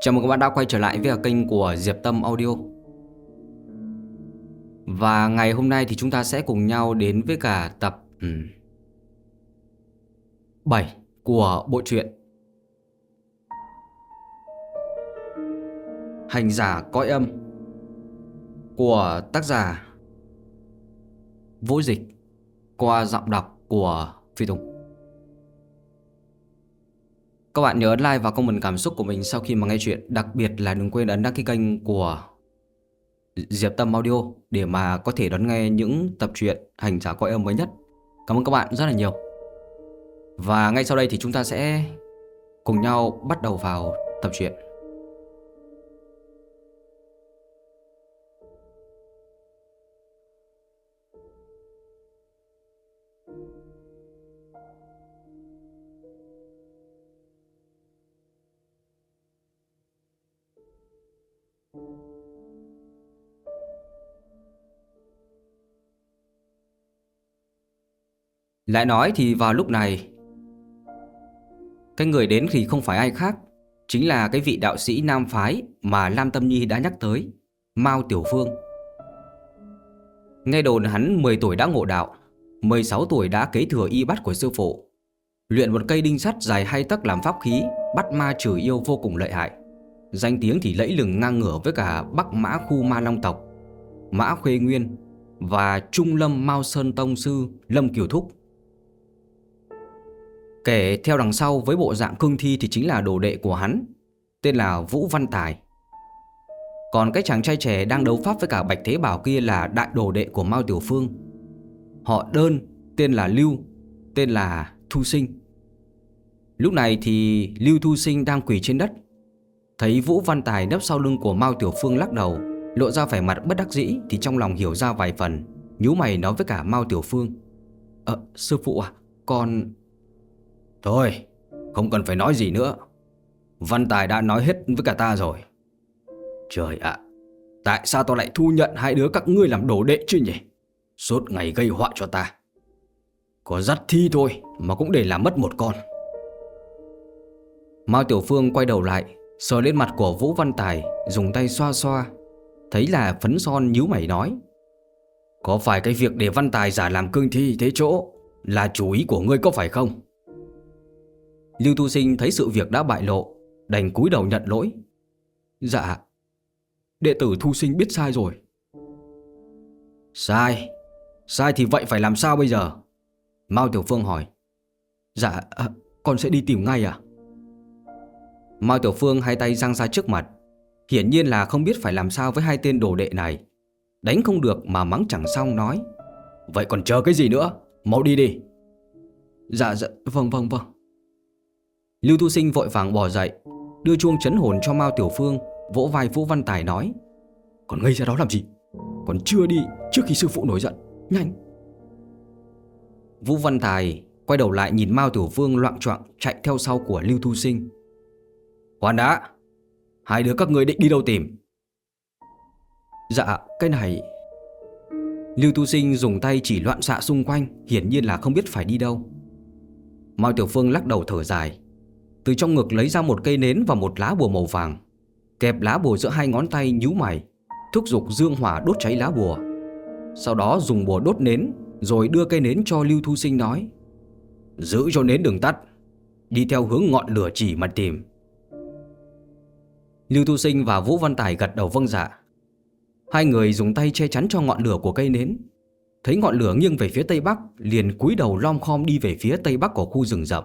Chào mừng các bạn đã quay trở lại với kênh của Diệp Tâm Audio. Và ngày hôm nay thì chúng ta sẽ cùng nhau đến với cả tập ừ, 7 của bộ truyện. Hành giả cõi âm của tác giả Vô Dịch qua giọng đọc của Phi Tùng các bạn nhớ ấn like và comment cảm xúc của mình sau khi mà nghe chuyện, Đặc biệt là đừng quên ấn đăng ký kênh của Diệp Tâm Audio Để mà có thể đón nghe những tập truyện hành giả coi âm mới nhất. Cảm ơn các bạn rất là nhiều. Và ngay sau đây thì chúng ta sẽ cùng nhau bắt đầu vào tập truyện. Lại nói thì vào lúc này, Cái người đến thì không phải ai khác Chính là cái vị đạo sĩ Nam Phái Mà Lam Tâm Nhi đã nhắc tới, Mao Tiểu Phương. Nghe đồn hắn 10 tuổi đã ngộ đạo 16 tuổi đã kế thừa y bắt của sư phụ, Luyện một cây đinh sắt dài hai tấc làm pháp khí, Bắt ma trừ yêu vô cùng lợi hại. Danh tiếng thì lẫy lừng ngang ngửa với cả Bắc Mã khu ma long tộc, Mã Khuê Nguyên Và Trung Lâm Mao Sơn Tông Sư Lâm Kiều Thúc. Kể theo đằng sau với bộ dạng cương thi thì chính là đồ đệ của hắn, Tên là Vũ Văn Tài. Còn cái chàng trai trẻ đang đấu pháp với cả Bạch Thế Bảo kia là đại đồ đệ của Mao Tiểu Phương. Họ đơn, tên là Lưu, Tên là Thu Sinh. Lúc này thì Lưu Thu Sinh đang quỳ trên đất. Thấy Vũ Văn Tài nấp sau lưng của Mao Tiểu Phương lắc đầu, Lộ ra vẻ mặt bất đắc dĩ Thì trong lòng hiểu ra vài phần, nhíu mày nói với cả Mao Tiểu Phương. Ờ sư phụ à Con Thôi, không cần phải nói gì nữa. Văn Tài đã nói hết với cả ta rồi. Trời ạ, tại sao tao lại thu nhận hai đứa các ngươi làm đồ đệ chứ nhỉ? Suốt ngày gây họa cho ta. Có dắt thi thôi mà cũng để làm mất một con. Mao Tiểu Phương quay đầu lại, sờ lên mặt của Vũ Văn Tài, dùng tay xoa xoa. Thấy là phấn son nhíu mày nói. Có phải cái việc để Văn Tài giả làm cương thi thế chỗ là chủ ý của ngươi có phải không? Lưu Tu Sinh thấy sự việc đã bại lộ Đành cúi đầu nhận lỗi. Dạ. Đệ tử Thu Sinh biết sai rồi. Sai. Sai thì vậy phải làm sao bây giờ? Mao Tiểu Phương hỏi. Dạ à, con sẽ đi tìm ngay à? Mao Tiểu Phương hai tay giang ra trước mặt. Hiển nhiên là không biết phải làm sao với hai tên đồ đệ này. Đánh không được mà mắng chẳng xong nói. Vậy còn chờ cái gì nữa? Mau đi đi. Dạ dạ vâng vâng vâng. Lưu Thu Sinh vội vàng bò dậy, Đưa chuông chấn hồn cho Mao Tiểu Phương, Vỗ vai Vũ Văn Tài nói, Còn ngây ra đó làm gì? Còn chưa đi trước khi sư phụ nổi giận. Nhanh. Vũ Văn Tài quay đầu lại nhìn Mao Tiểu Phương loạn choạng chạy theo sau của Lưu Thu Sinh. Hoàn đã, Hai đứa các người định đi đâu tìm? Dạ cái này Lưu Tu Sinh dùng tay chỉ loạn xạ xung quanh, Hiển nhiên là không biết phải đi đâu. Mao Tiểu Phương lắc đầu thở dài từ trong ngực lấy ra một cây nến và một lá bùa màu vàng. Kẹp lá bùa giữa hai ngón tay nhíu mày. Thúc giục dương hỏa đốt cháy lá bùa. Sau đó dùng bùa đốt nến, Rồi đưa cây nến cho Lưu Thu Sinh nói, Giữ cho nến đừng tắt, Đi theo hướng ngọn lửa chỉ mà tìm. Lưu Thu Sinh và Vũ Văn Tài gật đầu vâng dạ. Hai người dùng tay che chắn cho ngọn lửa của cây nến. Thấy ngọn lửa nghiêng về phía tây bắc, Liền cúi đầu lom khom đi về phía tây bắc của khu rừng rậm.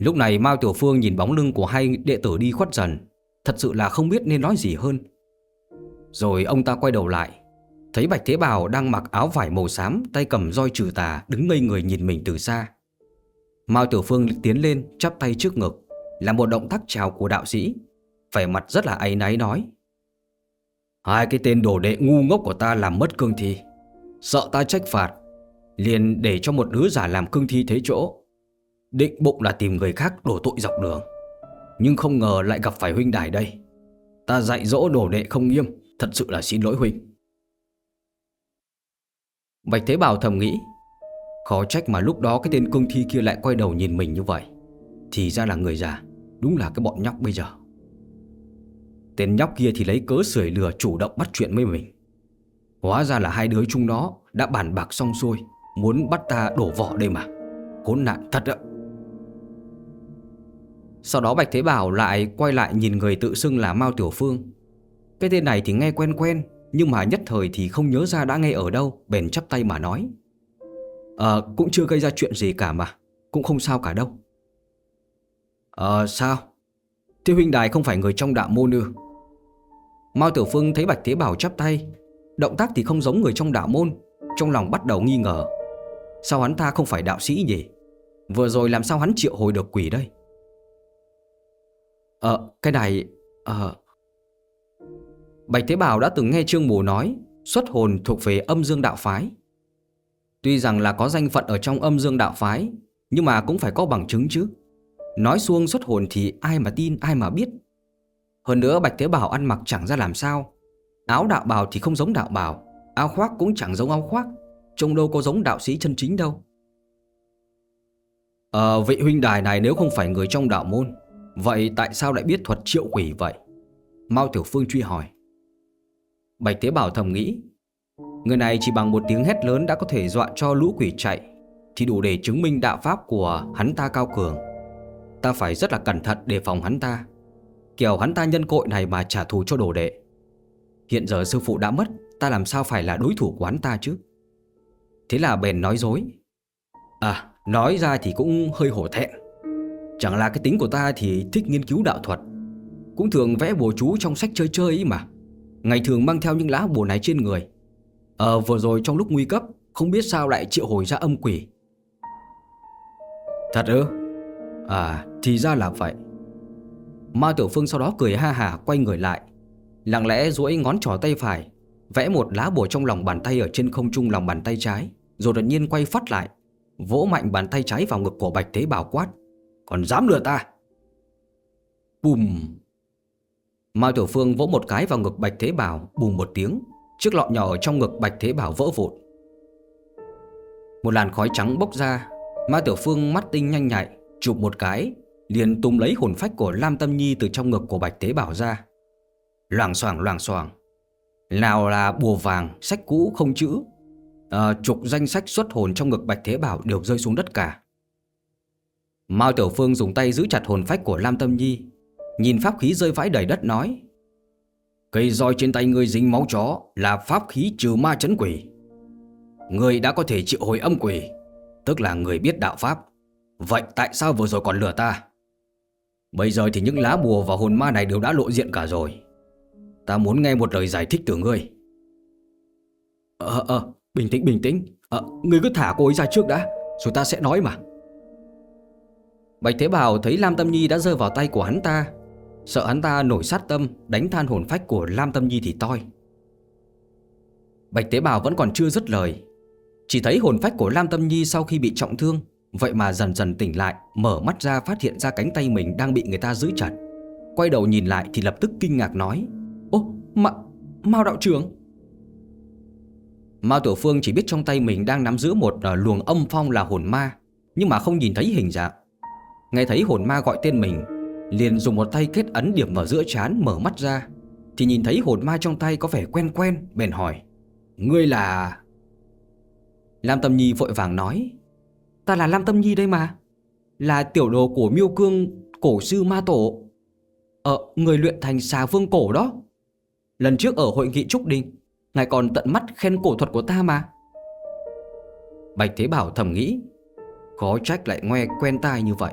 Lúc này Mao Tiểu Phương nhìn bóng lưng của hai đệ tử đi khuất dần, Thật sự là không biết nên nói gì hơn. Rồi ông ta quay đầu lại, Thấy Bạch Thế Bảo đang mặc áo vải màu xám, Tay cầm roi trừ tà, Đứng ngây người nhìn mình từ xa. Mao Tiểu Phương tiến lên, chắp tay trước ngực, Là một động tác chào của đạo sĩ, Vẻ mặt rất là áy náy nói. Hai cái tên đồ đệ ngu ngốc của ta làm mất cương thi, Sợ ta trách phạt, Liền để cho một đứa giả làm cương thi thế chỗ. Định bụng là tìm người khác đổ tội dọc đường. Nhưng không ngờ lại gặp phải huynh đài đây. Ta dạy dỗ đồ đệ không nghiêm, Thật sự là xin lỗi huynh. Bạch Thế Bảo thầm nghĩ, Khó trách mà lúc đó cái tên cương thi kia lại quay đầu nhìn mình như vậy. Thì ra là người già, Đúng là cái bọn nhóc bây giờ. Tên nhóc kia thì lấy cớ sưởi lừa chủ động bắt chuyện với mình. Hóa ra là hai đứa chúng nó đã bàn bạc xong xuôi, Muốn bắt ta đổ vỏ đây mà. Khốn nạn thật ạ. Sau đó Bạch Thế Bảo lại quay lại nhìn người tự xưng là Mao Tiểu Phương. Cái tên này thì nghe quen quen, Nhưng mà nhất thời thì không nhớ ra đã nghe ở đâu, Bèn chắp tay mà nói. Ờ cũng chưa gây ra chuyện gì cả mà, Cũng không sao cả đâu. Ờ sao? Thế huynh đài không phải người trong đạo môn ư? Mao Tiểu Phương thấy Bạch Thế Bảo chắp tay, Động tác thì không giống người trong đạo môn, Trong lòng bắt đầu nghi ngờ. Sao hắn ta không phải đạo sĩ nhỉ? Vừa rồi làm sao hắn triệu hồi được quỷ đây? Ờ cái này Ờ. Bạch Thế Bảo đã từng nghe Trương Mù nói, Xuất hồn thuộc về âm dương đạo phái. Tuy rằng là có danh phận ở trong âm dương đạo phái, Nhưng mà cũng phải có bằng chứng chứ. Nói xuông xuất hồn thì ai mà tin, ai mà biết. Hơn nữa Bạch Thế Bảo ăn mặc chẳng ra làm sao. Áo đạo bào thì không giống đạo bào, Áo khoác cũng chẳng giống áo khoác. Trông đâu có giống đạo sĩ chân chính đâu. Ờ vị huynh đài này nếu không phải người trong đạo môn Vậy tại sao lại biết thuật triệu quỷ vậy? Mao Tiểu Phương truy hỏi. Bạch Thế Bảo thầm nghĩ, Người này chỉ bằng một tiếng hét lớn đã có thể dọa cho lũ quỷ chạy, Thì đủ để chứng minh đạo pháp của hắn ta cao cường. Ta phải rất là cẩn thận đề phòng hắn ta. Kiểu hắn ta nhân cội này mà trả thù cho đồ đệ. Hiện giờ sư phụ đã mất, Ta làm sao phải là đối thủ của hắn ta chứ? Thế là bèn nói dối. À nói ra thì cũng hơi hổ thẹn. Chẳng là cái tính của ta thì thích nghiên cứu đạo thuật. Cũng thường vẽ bùa chú trong sách chơi chơi ấy mà. Ngày thường mang theo những lá bùa này trên người. Ờ vừa rồi trong lúc nguy cấp, Không biết sao lại triệu hồi ra âm quỷ. Thật ư? À thì ra là vậy. Ma Tiểu Phương sau đó cười ha hả quay người lại. Lặng lẽ duỗi ngón trỏ tay phải, Vẽ một lá bùa trong lòng bàn tay ở trên không trung lòng bàn tay trái, Rồi đột nhiên quay phát lại, Vỗ mạnh bàn tay trái vào ngực của Bạch Thế Bảo quát. Còn dám lừa ta. Bùm. Mai Tiểu Phương vỗ một cái vào ngực Bạch Thế Bảo Bùm một tiếng Chiếc lọ nhỏ trong ngực Bạch Thế Bảo vỡ vụn. Một làn khói trắng bốc ra mai Tiểu Phương mắt tinh nhanh nhạy Chụp một cái Liền tung lấy hồn phách của Lam Tâm Nhi Từ trong ngực của Bạch Thế Bảo ra. Loảng xoảng loảng xoảng. Nào là bùa vàng, sách cũ không chữ. À, Trục danh sách xuất hồn trong ngực Bạch Thế Bảo Đều rơi xuống đất cả. Mao Tiểu Phương dùng tay giữ chặt hồn phách của Lam Tâm Nhi, Nhìn pháp khí rơi vãi đầy đất nói, Cây roi trên tay ngươi dính máu chó Là pháp khí trừ ma chấn quỷ. Ngươi đã có thể triệu hồi âm quỷ, Tức là người biết đạo pháp. Vậy tại sao vừa rồi còn lừa ta? Bây giờ thì những lá bùa và hồn ma này đều đã lộ diện cả rồi. Ta muốn nghe một lời giải thích từ ngươi. Ờ ờ, ờ Bình tĩnh bình tĩnh. Ờ Ngươi cứ thả cô ấy ra trước đã, Rồi ta sẽ nói mà. Bạch Thế Bảo thấy Lam Tâm Nhi đã rơi vào tay của hắn ta. Sợ hắn ta nổi sát tâm Đánh than hồn phách của Lam Tâm Nhi thì toi. Bạch Tế Bảo vẫn còn chưa dứt lời. Chỉ thấy hồn phách của Lam Tâm Nhi sau khi bị trọng thương Vậy mà dần dần tỉnh lại Mở mắt ra phát hiện ra cánh tay mình đang bị người ta giữ chặt. Quay đầu nhìn lại thì lập tức kinh ngạc nói Ô, mà, Mao đạo trưởng. Mao Tiểu Phương chỉ biết trong tay mình đang nắm giữ một à, luồng âm phong là hồn ma Nhưng mà không nhìn thấy hình dạng. Nghe thấy hồn ma gọi tên mình Liền dùng một tay kết ấn điểm vào giữa chán mở mắt ra Thì nhìn thấy hồn ma trong tay có vẻ quen quen Bèn hỏi Ngươi là... Lam Tâm Nhi vội vàng nói Ta là Lam Tâm Nhi đây mà Là tiểu đồ của miêu cương cổ sư ma tổ. Ờ, người luyện thành xà vương cổ đó. Lần trước ở hội nghị Trúc Đình Ngài còn tận mắt khen cổ thuật của ta mà. Bạch Thế Bảo thầm nghĩ Khó trách lại ngoe quen tai như vậy.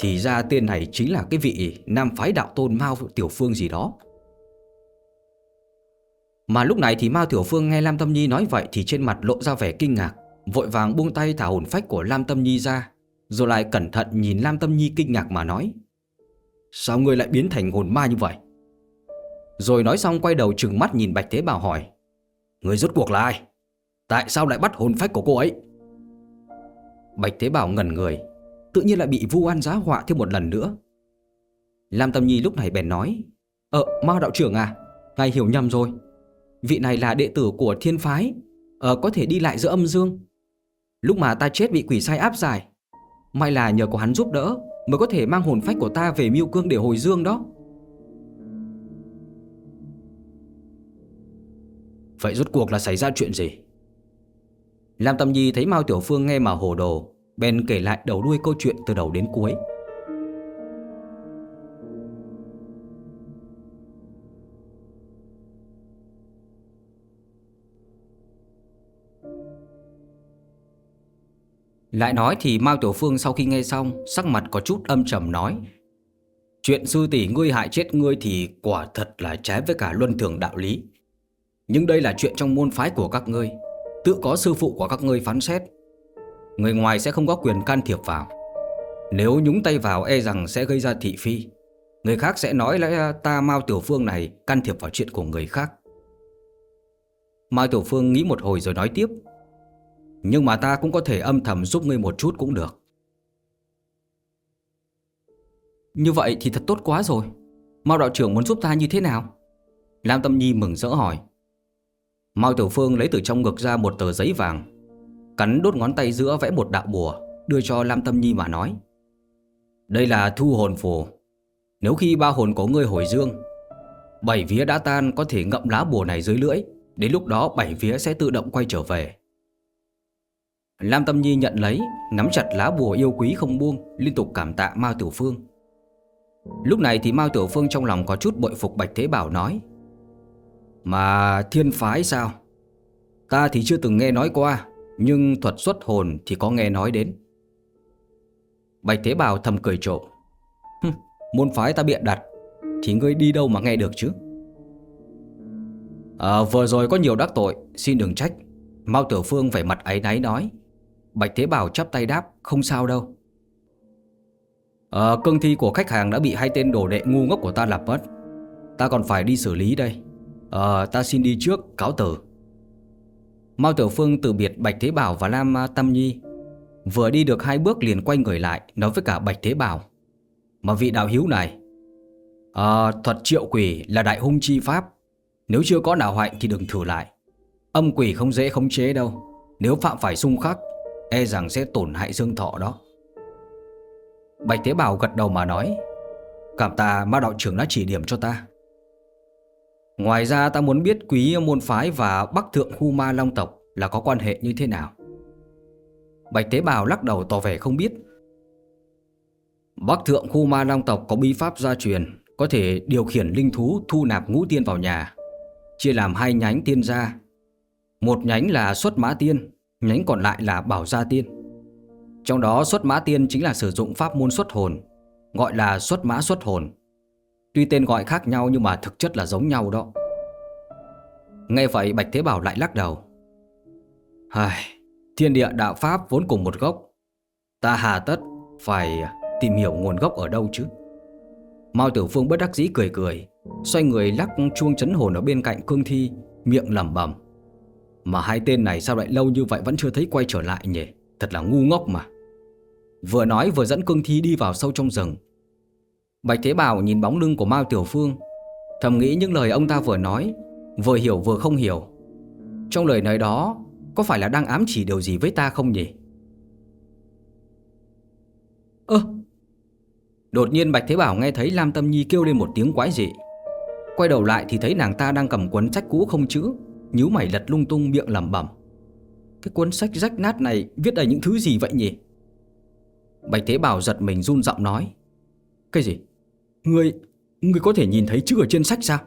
Thì ra tên này chính là cái vị Nam phái đạo tôn Mao Tiểu Phương gì đó. Mà lúc này thì Mao Tiểu Phương nghe Lam Tâm Nhi nói vậy Thì trên mặt lộ ra vẻ kinh ngạc, Vội vàng buông tay thả hồn phách của Lam Tâm Nhi ra, Rồi lại cẩn thận nhìn Lam Tâm Nhi kinh ngạc mà nói, Sao ngươi lại biến thành hồn ma như vậy? Rồi nói xong quay đầu trừng mắt nhìn Bạch Thế Bảo hỏi Người rốt cuộc là ai? Tại sao lại bắt hồn phách của cô ấy? Bạch Thế Bảo ngẩn người Tự nhiên lại bị vu an giá họa thêm một lần nữa. Lam Tâm Nhi lúc này bèn nói Ờ Mao đạo trưởng à Ngài hiểu nhầm rồi. Vị này là đệ tử của thiên phái Ờ có thể đi lại giữa âm dương. Lúc mà ta chết bị quỷ sai áp giải, May là nhờ có hắn giúp đỡ Mới có thể mang hồn phách của ta về miêu cương để hồi dương đó. Vậy rốt cuộc là xảy ra chuyện gì? Lam Tâm Nhi thấy Mao Tiểu Phương nghe mà hồ đồ Bèn kể lại đầu đuôi câu chuyện từ đầu đến cuối. Lại nói thì Mao Tiểu Phương sau khi nghe xong, Sắc mặt có chút âm trầm nói, Chuyện sư tỷ ngươi hại chết ngươi thì quả thật là trái với cả luân thường đạo lý. Nhưng đây là chuyện trong môn phái của các ngươi. Tự có sư phụ của các ngươi phán xét Người ngoài sẽ không có quyền can thiệp vào. Nếu nhúng tay vào e rằng sẽ gây ra thị phi, Người khác sẽ nói là ta Mao Tiểu Phương này can thiệp vào chuyện của người khác. Mao Tiểu Phương nghĩ một hồi rồi nói tiếp, Nhưng mà ta cũng có thể âm thầm giúp ngươi một chút cũng được. Như vậy thì thật tốt quá rồi. Mao đạo trưởng muốn giúp ta như thế nào? Lam Tâm Nhi mừng rỡ hỏi. Mao Tiểu Phương lấy từ trong ngực ra một tờ giấy vàng. Cắn đốt ngón tay giữa vẽ một đạo bùa, Đưa cho Lam Tâm Nhi mà nói, Đây là thu hồn phù. Nếu khi ba hồn của ngươi hồi dương, Bảy vía đã tan có thể ngậm lá bùa này dưới lưỡi, Đến lúc đó bảy vía sẽ tự động quay trở về. Lam Tâm Nhi nhận lấy, Nắm chặt lá bùa yêu quý không buông, Liên tục cảm tạ Mao Tiểu Phương. Lúc này thì Mao Tiểu Phương trong lòng có chút bội phục Bạch Thế Bảo nói, Mà thiên phái sao? Ta thì chưa từng nghe nói qua. Nhưng thuật xuất hồn thì có nghe nói đến. Bạch Thế Bảo thầm cười trộm. Môn phái ta biện đặt Thì ngươi đi đâu mà nghe được chứ? À, Vừa rồi có nhiều đắc tội Xin đừng trách. Mao Tiểu Phương vẻ mặt ấy náy nói. Bạch Thế Bảo chắp tay đáp Không sao đâu. À, Cương thi của khách hàng đã bị hai tên đổ đệ ngu ngốc của ta lập mất. Ta còn phải đi xử lý đây. À, Ta xin đi trước cáo tử. Mao Tiểu Phương từ biệt Bạch Thế Bảo và Lam Tâm Nhi. Vừa đi được hai bước liền quay người lại Nói với cả Bạch Thế Bảo. Mà vị đạo hiếu này à, Thuật triệu quỷ là đại hung chi pháp. Nếu chưa có nào hoạnh thì đừng thử lại. Âm quỷ không dễ khống chế đâu. Nếu phạm phải xung khắc E rằng sẽ tổn hại dương thọ đó. Bạch Thế Bảo gật đầu mà nói Cảm tạ ma đạo trưởng đã chỉ điểm cho ta. Ngoài ra, ta muốn biết quý môn phái và bắc thượng khu ma long tộc là có quan hệ như thế nào? Bạch tế bào lắc đầu tỏ vẻ không biết. Bắc thượng khu ma long tộc có bí pháp gia truyền, Có thể điều khiển linh thú thu nạp ngũ tiên vào nhà, Chia làm hai nhánh tiên gia. Một nhánh là xuất mã tiên, Nhánh còn lại là bảo gia tiên. Trong đó, xuất mã tiên chính là sử dụng pháp môn xuất hồn, Gọi là xuất mã xuất hồn. Tuy tên gọi khác nhau nhưng mà thực chất là giống nhau đó. Nghe vậy Bạch Thế Bảo lại lắc đầu. Hài, Thiên địa đạo Pháp vốn cùng một gốc. Ta hà tất phải tìm hiểu nguồn gốc ở đâu chứ? Mao Tiểu Phương bất đắc dĩ cười cười Xoay người lắc chuông chấn hồn ở bên cạnh cương thi Miệng lẩm bẩm. Mà hai tên này sao lại lâu như vậy vẫn chưa thấy quay trở lại nhỉ? Thật là ngu ngốc mà. Vừa nói vừa dẫn cương thi đi vào sâu trong rừng. Bạch Thế Bảo nhìn bóng lưng của Mao Tiểu Phương, Thầm nghĩ những lời ông ta vừa nói, Vừa hiểu vừa không hiểu. Trong lời nói đó, Có phải là đang ám chỉ điều gì với ta không nhỉ? Ơ! Đột nhiên Bạch Thế Bảo nghe thấy Lam Tâm Nhi kêu lên một tiếng quái dị. Quay đầu lại thì thấy nàng ta đang cầm cuốn sách cũ không chữ, nhíu mày lật lung tung miệng lẩm bẩm. Cái cuốn sách rách nát này viết đầy những thứ gì vậy nhỉ? Bạch Thế Bảo giật mình run giọng nói. Cái gì? Ngươi, ngươi có thể nhìn thấy chữ ở trên sách sao?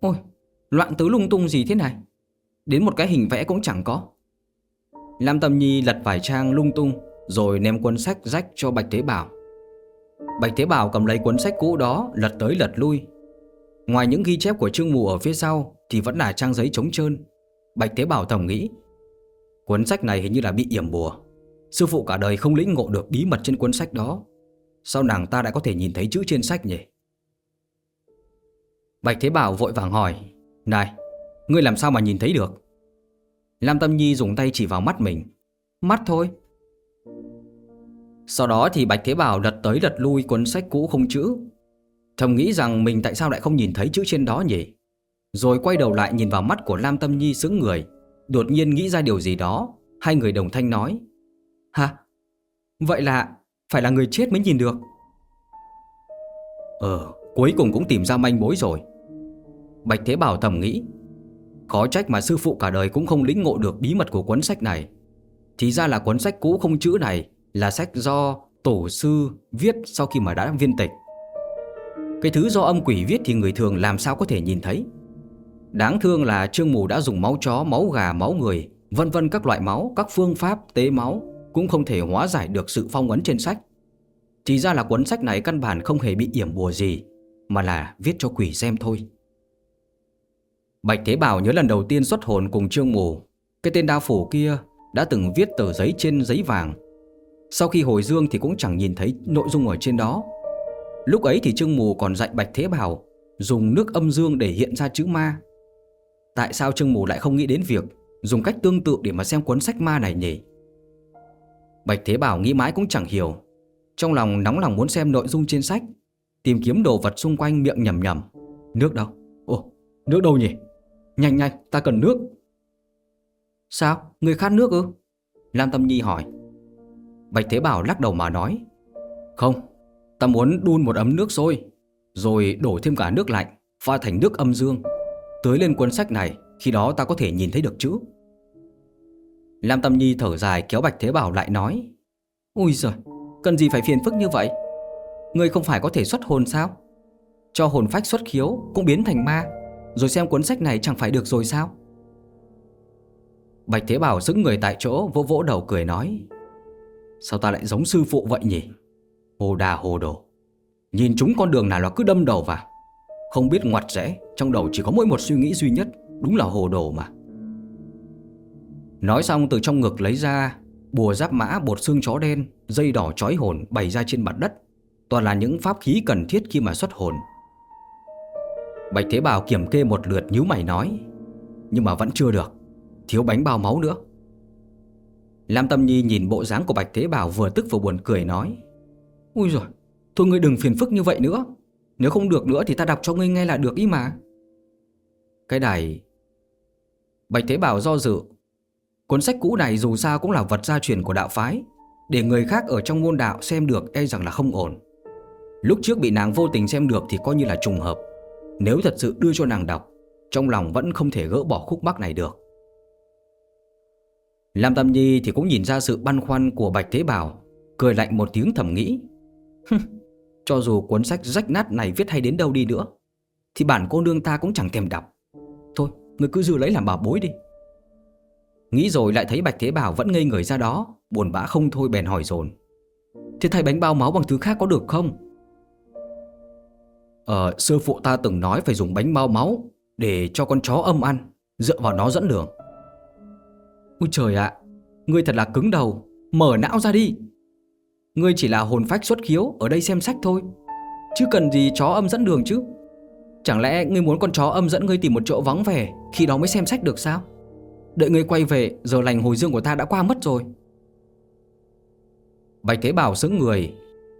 Ôi, loạn tứ lung tung gì thế này? Đến một cái hình vẽ cũng chẳng có. Lam Tâm Nhi lật vài trang lung tung rồi ném cuốn sách rách cho Bạch Thế Bảo. Bạch Thế Bảo cầm lấy cuốn sách cũ đó lật tới lật lui. Ngoài những ghi chép của Trương Mù ở phía sau thì vẫn là trang giấy trống trơn. Bạch Thế Bảo thầm nghĩ, cuốn sách này hình như là bị yểm bùa. Sư phụ cả đời không lĩnh ngộ được bí mật trên cuốn sách đó Sao nàng ta đã có thể nhìn thấy chữ trên sách nhỉ? Bạch Thế Bảo vội vàng hỏi, Này, Ngươi làm sao mà nhìn thấy được? Lam Tâm Nhi dùng tay chỉ vào mắt mình, Mắt thôi. Sau đó thì Bạch Thế Bảo lật tới lật lui cuốn sách cũ không chữ. Thầm nghĩ rằng mình tại sao lại không nhìn thấy chữ trên đó nhỉ? Rồi quay đầu lại nhìn vào mắt của Lam Tâm Nhi sững người, Đột nhiên nghĩ ra điều gì đó, Hai người đồng thanh nói Hả? Vậy là phải là người chết mới nhìn được. Ờ, cuối cùng cũng tìm ra manh mối rồi. Bạch Thế Bảo thầm nghĩ Khó trách mà sư phụ cả đời cũng không lĩnh ngộ được bí mật của cuốn sách này. Thì ra là cuốn sách cũ không chữ này Là sách do tổ sư viết sau khi mà đã viên tịch. Cái thứ do âm quỷ viết thì người thường làm sao có thể nhìn thấy. Đáng thương là Trương Mù đã dùng máu chó, máu gà, máu người Vân vân các loại máu, các phương pháp tế máu. Cũng không thể hóa giải được sự phong ấn trên sách. Thì ra là cuốn sách này căn bản không hề bị yểm bùa gì, Mà là viết cho quỷ xem thôi. Bạch Thế Bảo nhớ lần đầu tiên xuất hồn cùng Trương Mù, Cái tên đao phủ kia đã từng viết tờ giấy trên giấy vàng. Sau khi hồi dương thì cũng chẳng nhìn thấy nội dung ở trên đó. Lúc ấy thì Trương Mù còn dạy Bạch Thế Bảo Dùng nước âm dương để hiện ra chữ ma. Tại sao Trương Mù lại không nghĩ đến việc Dùng cách tương tự để mà xem cuốn sách ma này nhỉ? Bạch Thế Bảo nghĩ mãi cũng chẳng hiểu. Trong lòng nóng lòng muốn xem nội dung trên sách, Tìm kiếm đồ vật xung quanh miệng nhầm nhầm. Nước đâu? Ồ, nước đâu nhỉ? Nhanh nhanh, ta cần nước. Sao? Người khát nước ư? Lam Tâm Nhi hỏi. Bạch Thế Bảo lắc đầu mà nói. Không, Ta muốn đun một ấm nước sôi, Rồi đổ thêm cả nước lạnh, Pha thành nước âm dương. Tưới lên cuốn sách này, Khi đó ta có thể nhìn thấy được chữ. Lam Tâm Nhi thở dài kéo Bạch Thế Bảo lại nói Ui giời, Cần gì phải phiền phức như vậy? Ngươi không phải có thể xuất hồn sao? Cho hồn phách xuất khiếu cũng biến thành ma, Rồi xem cuốn sách này chẳng phải được rồi sao? Bạch Thế Bảo xứng người tại chỗ vỗ vỗ đầu cười nói, Sao ta lại giống sư phụ vậy nhỉ? Hồ đà hồ đồ. Nhìn chúng con đường nào là cứ đâm đầu vào. Không biết ngoặt rẽ, Trong đầu chỉ có mỗi một suy nghĩ duy nhất, Đúng là hồ đồ mà. Nói xong từ trong ngực lấy ra Bùa giáp mã, bột xương chó đen, Dây đỏ trói hồn bày ra trên mặt đất. Toàn là những pháp khí cần thiết khi mà xuất hồn. Bạch Thế Bảo kiểm kê một lượt nhíu mày nói, Nhưng mà vẫn chưa được. Thiếu bánh bao máu nữa. Lam Tâm Nhi nhìn bộ dáng của Bạch Thế Bảo vừa tức vừa buồn cười nói Ui rồi Thôi ngươi đừng phiền phức như vậy nữa. Nếu không được nữa thì ta đọc cho ngươi nghe là được ý mà. Cái này Bạch Thế Bảo do dự Cuốn sách cũ này dù sao cũng là vật gia truyền của đạo phái, Để người khác ở trong môn đạo xem được e rằng là không ổn. Lúc trước bị nàng vô tình xem được thì coi như là trùng hợp. Nếu thật sự đưa cho nàng đọc, Trong lòng vẫn không thể gỡ bỏ khúc mắc này được. Lam Tâm Nhi thì cũng nhìn ra sự băn khoăn của Bạch Thế Bảo, Cười lạnh một tiếng thầm nghĩ Cho dù cuốn sách rách nát này viết hay đến đâu đi nữa, Thì bản cô nương ta cũng chẳng thèm đọc. Thôi người cứ giữ lấy làm bảo bối đi. Nghĩ rồi lại thấy Bạch Thế Bảo vẫn ngây người ra đó Buồn bã không thôi bèn hỏi dồn. Thế thay bánh bao máu bằng thứ khác có được không? Ờ, sư phụ ta từng nói phải dùng bánh bao máu Để cho con chó âm ăn Dựa vào nó dẫn đường. Ôi trời ạ Ngươi thật là cứng đầu Mở não ra đi. Ngươi chỉ là hồn phách xuất khiếu Ở đây xem sách thôi. Chứ cần gì chó âm dẫn đường chứ? Chẳng lẽ ngươi muốn con chó âm dẫn ngươi tìm một chỗ vắng vẻ Khi đó mới xem sách được sao? Đợi ngươi quay về, Giờ lành hồi dương của ta đã qua mất rồi. Bạch Thế Bảo sững người,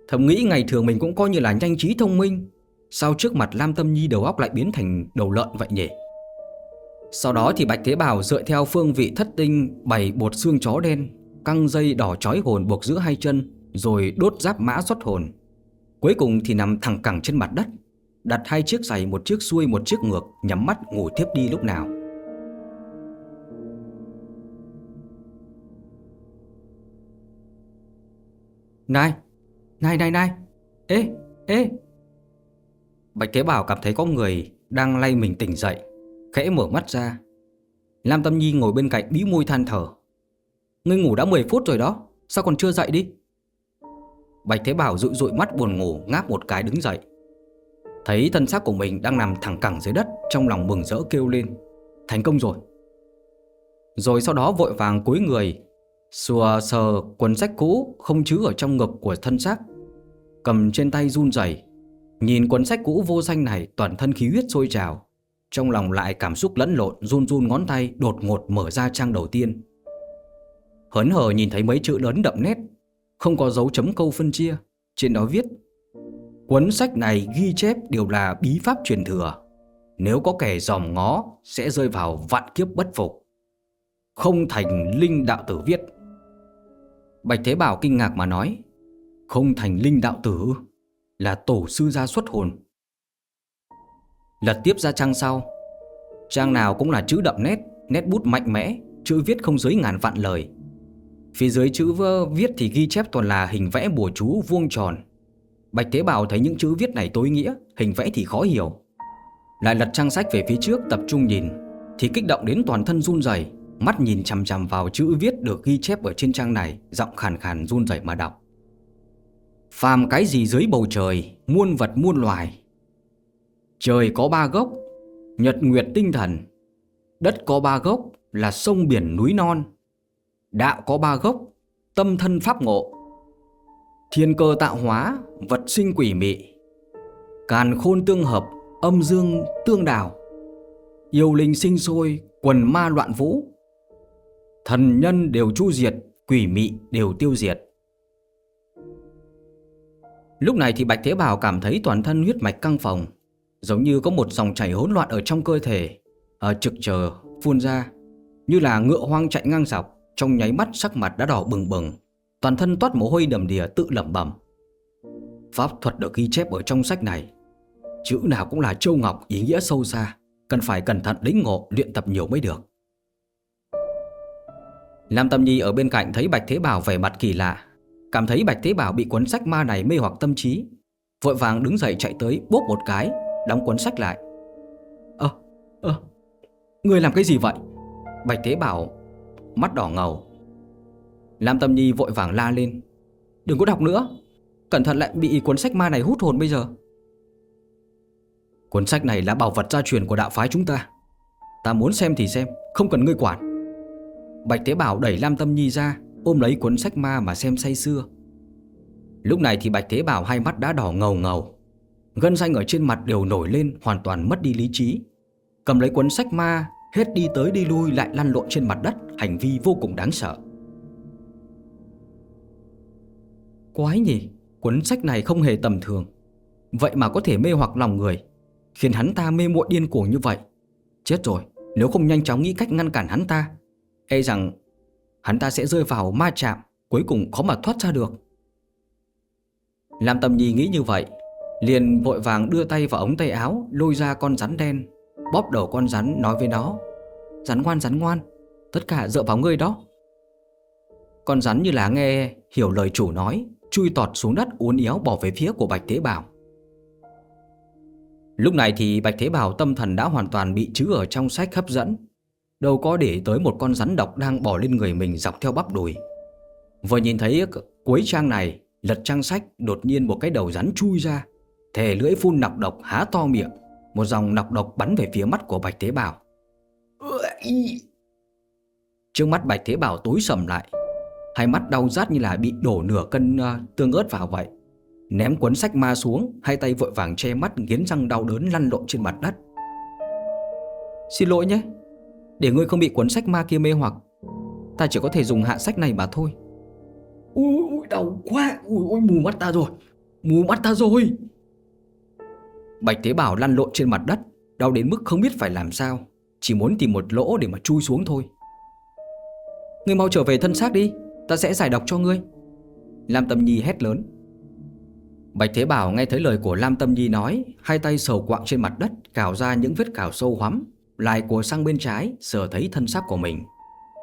Thầm nghĩ ngày thường mình cũng coi như là nhanh trí thông minh. Sao trước mặt Lam Tâm Nhi đầu óc lại biến thành đầu lợn vậy nhỉ? Sau đó thì Bạch Thế Bảo dựa theo phương vị thất tinh, Bày bột xương chó đen, Căng dây đỏ trói hồn buộc giữa hai chân, Rồi đốt giáp mã xuất hồn. Cuối cùng thì nằm thẳng cẳng trên mặt đất, Đặt hai chiếc giày, một chiếc xuôi, một chiếc ngược, Nhắm mắt ngủ tiếp đi lúc nào. Này, này này này. Ê, ê. Bạch Thế Bảo cảm thấy có người đang lay mình tỉnh dậy Khẽ mở mắt ra. Lam Tâm Nhi ngồi bên cạnh bí môi than thở. Ngươi ngủ đã 10 phút rồi đó Sao còn chưa dậy đi? Bạch Thế Bảo dụi dụi mắt buồn ngủ Ngáp một cái đứng dậy. Thấy thân xác của mình đang nằm thẳng cẳng dưới đất Trong lòng mừng rỡ kêu lên. Thành công rồi. Rồi sau đó vội vàng cúi người Xùa sờ quần sách cũ Không chứ ở trong ngực của thân xác, Cầm trên tay run rẩy. Nhìn cuốn sách cũ vô danh này, toàn thân khí huyết sôi trào. Trong lòng lại cảm xúc lẫn lộn, run run ngón tay, đột ngột mở ra trang đầu tiên. Hớn hở nhìn thấy mấy chữ lớn đậm nét, Không có dấu chấm câu phân chia. Trên đó viết, Cuốn sách này ghi chép đều là bí pháp truyền thừa. Nếu có kẻ dòm ngó, Sẽ rơi vào vạn kiếp bất phục. Không thành linh đạo tử viết. Bạch Thế Bảo kinh ngạc mà nói, Không thành linh đạo tử Là tổ sư gia xuất hồn. Lật tiếp ra trang sau, Trang nào cũng là chữ đậm nét Nét bút mạnh mẽ, Chữ viết không dưới ngàn vạn lời. Phía dưới chữ viết thì ghi chép toàn là hình vẽ bùa chú vuông tròn. Bạch Thế Bảo thấy những chữ viết này tối nghĩa, Hình vẽ thì khó hiểu. Lại lật trang sách về phía trước tập trung nhìn, Thì kích động đến toàn thân run rẩy. Mắt nhìn chằm chằm vào chữ viết được ghi chép ở trên trang này, Giọng khàn khàn run rẩy mà đọc. Phàm cái gì dưới bầu trời, Muôn vật muôn loài. Trời có ba gốc, Nhật nguyệt tinh thần. Đất có ba gốc là sông biển núi non. Đạo có ba gốc, Tâm thân pháp ngộ. Thiên cơ tạo hóa, Vật sinh quỷ mị. Càn khôn tương hợp, Âm dương tương đào Yêu linh sinh sôi, Quần ma loạn vũ. Thần nhân đều chu diệt, Quỷ mị đều tiêu diệt. Lúc này thì Bạch Thế Bảo cảm thấy toàn thân huyết mạch căng phòng Giống như có một dòng chảy hỗn loạn ở trong cơ thể Ở trực chờ phun ra, Như là ngựa hoang chạy ngang dọc, Trong nháy mắt sắc mặt đã đỏ bừng bừng, Toàn thân toát mồ hôi đầm đìa tự lẩm bẩm. Pháp thuật được ghi chép ở trong sách này, Chữ nào cũng là châu ngọc ý nghĩa sâu xa, Cần phải cẩn thận lĩnh ngộ, luyện tập nhiều mới được. Lam Tâm Nhi ở bên cạnh thấy Bạch Thế Bảo vẻ mặt kỳ lạ Cảm thấy Bạch Thế Bảo bị cuốn sách ma này mê hoặc tâm trí. Vội vàng đứng dậy chạy tới bóp một cái Đóng cuốn sách lại. Ơ, ơ, người làm cái gì vậy? Bạch Thế Bảo mắt đỏ ngầu. Lam Tâm Nhi vội vàng la lên. Đừng có đọc nữa Cẩn thận lại bị cuốn sách ma này hút hồn bây giờ. Cuốn sách này là bảo vật gia truyền của đạo phái chúng ta. Ta muốn xem thì xem Không cần ngươi quản. Bạch Thế Bảo đẩy Lam Tâm Nhi ra, Ôm lấy cuốn sách ma mà xem say xưa. Lúc này thì Bạch Thế Bảo hai mắt đã đỏ ngầu ngầu. Gân xanh ở trên mặt đều nổi lên, Hoàn toàn mất đi lý trí. Cầm lấy cuốn sách ma, Hết đi tới đi lui lại lăn lộn trên mặt đất, Hành vi vô cùng đáng sợ. Quái nhỉ, Cuốn sách này không hề tầm thường. Vậy mà có thể mê hoặc lòng người, Khiến hắn ta mê muội điên cuồng như vậy. Chết rồi, Nếu không nhanh chóng nghĩ cách ngăn cản hắn ta E rằng Hắn ta sẽ rơi vào ma chạm Cuối cùng khó mà thoát ra được. Lam Tâm Nhi nghĩ như vậy, Liền vội vàng đưa tay vào ống tay áo, Lôi ra con rắn đen, Bóp đầu con rắn nói với nó, Rắn ngoan rắn ngoan, Tất cả dựa vào ngươi đó. Con rắn như là nghe hiểu lời chủ nói, Chui tọt xuống đất uốn éo bỏ về phía của Bạch Thế Bảo. Lúc này thì Bạch Thế Bảo tâm thần đã hoàn toàn bị chứa ở trong sách hấp dẫn. Đâu có để tới một con rắn độc đang bỏ lên người mình dọc theo bắp đùi. Vừa nhìn thấy cuối trang này Lật trang sách đột nhiên một cái đầu rắn chui ra Thề lưỡi phun nọc độc há to miệng Một dòng nọc độc bắn về phía mắt của Bạch Thế Bảo. Trước mắt Bạch Thế Bảo tối sầm lại Hai mắt đau rát như là bị đổ nửa cân uh, tương ớt vào vậy. Ném cuốn sách ma xuống Hai tay vội vàng che mắt nghiến răng đau đớn lăn lộn trên mặt đất. Xin lỗi nhé để ngươi không bị cuốn sách ma kia mê hoặc Ta chỉ có thể dùng hạ sách này mà thôi. Ui, ui đau quá. Ui ui mù mắt ta rồi. Mù mắt ta rồi. Bạch Thế Bảo lăn lộn trên mặt đất Đau đến mức không biết phải làm sao. Chỉ muốn tìm một lỗ để mà chui xuống thôi. Ngươi mau trở về thân xác đi Ta sẽ giải độc cho ngươi. Lam Tâm Nhi hét lớn. Bạch Thế Bảo nghe thấy lời của Lam Tâm Nhi nói Hai tay sầu quạng trên mặt đất Cào ra những vết cào sâu hoắm lại của sang bên trái Sờ thấy thân xác của mình.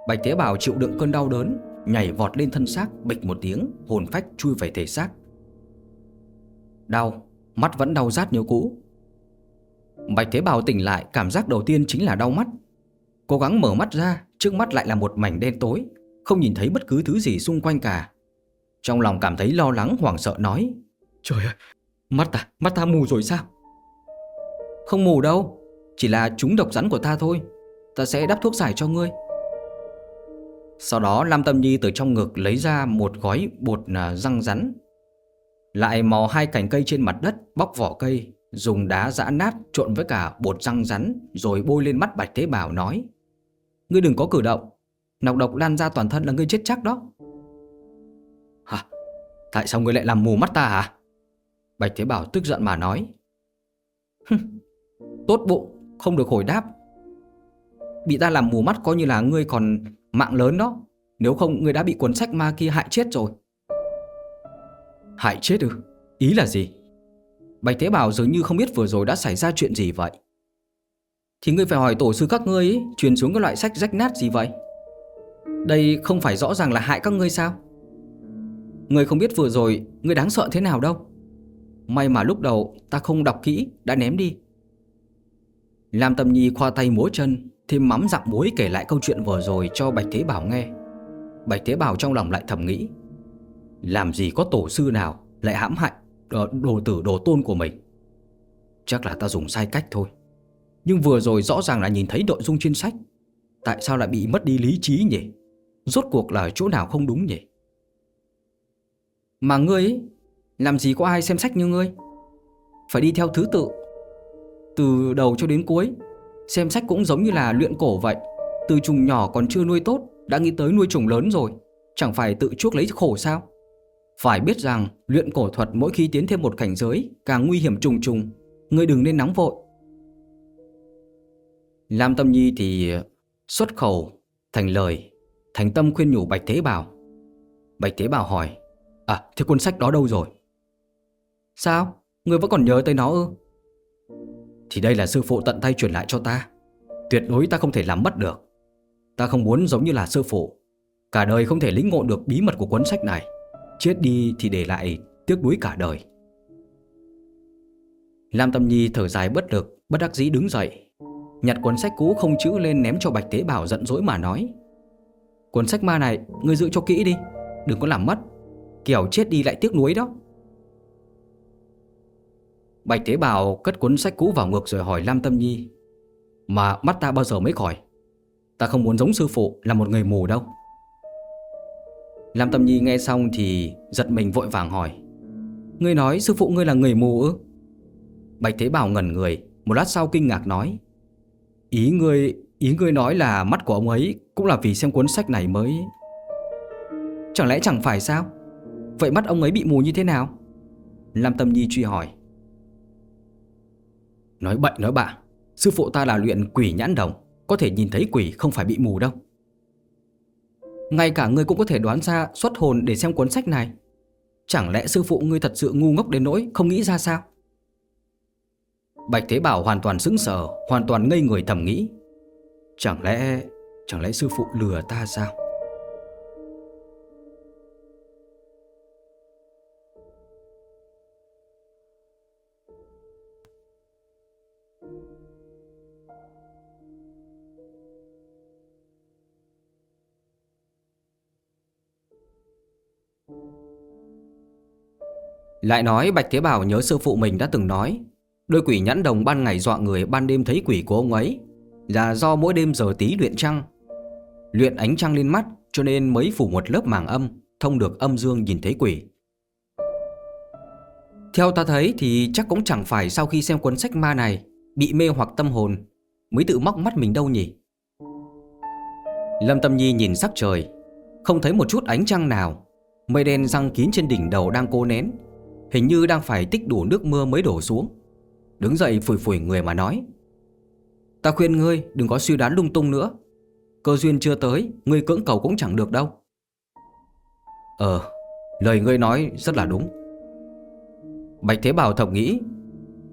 Bạch tế bào chịu đựng cơn đau đớn Nhảy vọt lên thân xác Bịch một tiếng Hồn phách chui về thể xác. Đau Mắt vẫn đau rát như cũ. Bạch tế bào tỉnh lại Cảm giác đầu tiên chính là đau mắt. Cố gắng mở mắt ra Trước mắt lại là một mảnh đen tối Không nhìn thấy bất cứ thứ gì xung quanh cả. Trong lòng cảm thấy lo lắng hoảng sợ nói Trời ơi Mắt ta, mắt ta mù rồi sao? Không mù đâu chỉ là chúng độc rắn của ta thôi. Ta sẽ đắp thuốc giải cho ngươi. Sau đó, Lam Tâm Nhi từ trong ngực lấy ra một gói bột à, răng rắn. Lại mò hai cành cây trên mặt đất, Bóc vỏ cây, Dùng đá giã nát trộn với cả bột răng rắn, Rồi bôi lên mắt Bạch Thế Bảo nói, Ngươi đừng có cử động. Nọc độc lan ra toàn thân là ngươi chết chắc đó. Hả? Tại sao ngươi lại làm mù mắt ta hả? Bạch Thế Bảo tức giận mà nói Tốt bụng không được hồi đáp. Bị ta làm mù mắt coi như là ngươi còn mạng lớn đó. Nếu không ngươi đã bị cuốn sách ma kia hại chết rồi. Hại chết ư? Ý là gì? Bạch Thế Bảo dường như không biết vừa rồi đã xảy ra chuyện gì vậy. Thì ngươi phải hỏi tổ sư các ngươi ấy, Truyền xuống cái loại sách rách nát gì vậy? Đây không phải rõ ràng là hại các ngươi sao? Ngươi không biết vừa rồi Ngươi đáng sợ thế nào đâu. May mà lúc đầu ta không đọc kỹ Đã ném đi. Lam Tâm Nhi khoa tay múa chân Thêm mắm dặm muối kể lại câu chuyện vừa rồi cho Bạch Thế Bảo nghe. Bạch Thế Bảo trong lòng lại thầm nghĩ Làm gì có tổ sư nào Lại hãm hại đồ, đồ tử đồ tôn của mình? Chắc là ta dùng sai cách thôi. Nhưng vừa rồi rõ ràng là nhìn thấy nội dung trên sách. Tại sao lại bị mất đi lý trí nhỉ? Rốt cuộc là chỗ nào không đúng nhỉ? Mà ngươi ấy Làm gì có ai xem sách như ngươi? Phải đi theo thứ tự từ đầu cho đến cuối. Xem sách cũng giống như là luyện cổ vậy. Từ trùng nhỏ còn chưa nuôi tốt, Đã nghĩ tới nuôi trùng lớn rồi, Chẳng phải tự chuốc lấy khổ sao? Phải biết rằng, luyện cổ thuật mỗi khi tiến thêm một cảnh giới, Càng nguy hiểm trùng trùng, Ngươi đừng nên nóng vội. Lam Tâm Nhi thì xuất khẩu, thành lời, Thành tâm khuyên nhủ Bạch Thế Bảo. Bạch Thế Bảo hỏi À thế cuốn sách đó đâu rồi? Sao? Ngươi vẫn còn nhớ tới nó ư? Thì đây là sư phụ tận tay truyền lại cho ta. Tuyệt đối ta không thể làm mất được. Ta không muốn giống như là sư phụ. Cả đời không thể lĩnh ngộ được bí mật của cuốn sách này. Chết đi thì để lại tiếc nuối cả đời. Lam Tâm Nhi thở dài bất lực, Bất đắc dĩ đứng dậy. Nhặt cuốn sách cũ không chữ lên ném cho Bạch Tế Bảo giận dỗi mà nói, Cuốn sách ma này, Ngươi giữ cho kỹ đi, Đừng có làm mất. Kiểu chết đi lại tiếc nuối đó. Bạch Thế Bảo cất cuốn sách cũ vào ngực rồi hỏi Lam Tâm Nhi, Mà mắt ta bao giờ mới khỏi? Ta không muốn giống sư phụ là một người mù đâu. Lam Tâm Nhi nghe xong thì giật mình vội vàng hỏi, Ngươi nói sư phụ ngươi là người mù ư? Bạch Thế Bảo ngẩn người, Một lát sau kinh ngạc nói, Ý ngươi Ý ngươi nói là mắt của ông ấy Cũng là vì xem cuốn sách này mới. Chẳng lẽ chẳng phải sao? Vậy mắt ông ấy bị mù như thế nào? Lam Tâm Nhi truy hỏi Nói bậy nói bạ, Sư phụ ta là luyện quỷ nhãn đồng, Có thể nhìn thấy quỷ không phải bị mù đâu. Ngay cả ngươi cũng có thể đoán ra xuất hồn để xem cuốn sách này. Chẳng lẽ sư phụ ngươi thật sự ngu ngốc đến nỗi không nghĩ ra sao? Bạch Thế Bảo hoàn toàn sững sờ, Hoàn toàn ngây người thầm nghĩ. Chẳng lẽ Chẳng lẽ sư phụ lừa ta sao? Lại nói Bạch Thế Bảo nhớ sư phụ mình đã từng nói, Đôi quỷ nhãn đồng ban ngày dọa người, ban đêm thấy quỷ của ông ấy, Là do mỗi đêm giờ tí luyện trăng. Luyện ánh trăng lên mắt, cho nên mới phủ một lớp màng âm, Thông được âm dương nhìn thấy quỷ. Theo ta thấy thì chắc cũng chẳng phải sau khi xem cuốn sách ma này, Bị mê hoặc tâm hồn, Mới tự móc mắt mình đâu nhỉ? Lâm Tâm Nhi nhìn sắc trời, Không thấy một chút ánh trăng nào, Mây đen răng kín trên đỉnh đầu đang cố nén. Hình như đang phải tích đủ nước mưa mới đổ xuống. Đứng dậy phủi phủi người mà nói, Ta khuyên ngươi đừng có suy đoán lung tung nữa. Cơ duyên chưa tới, Ngươi cưỡng cầu cũng chẳng được đâu. Ờ Lời ngươi nói rất là đúng. Bạch Thế Bảo thầm nghĩ,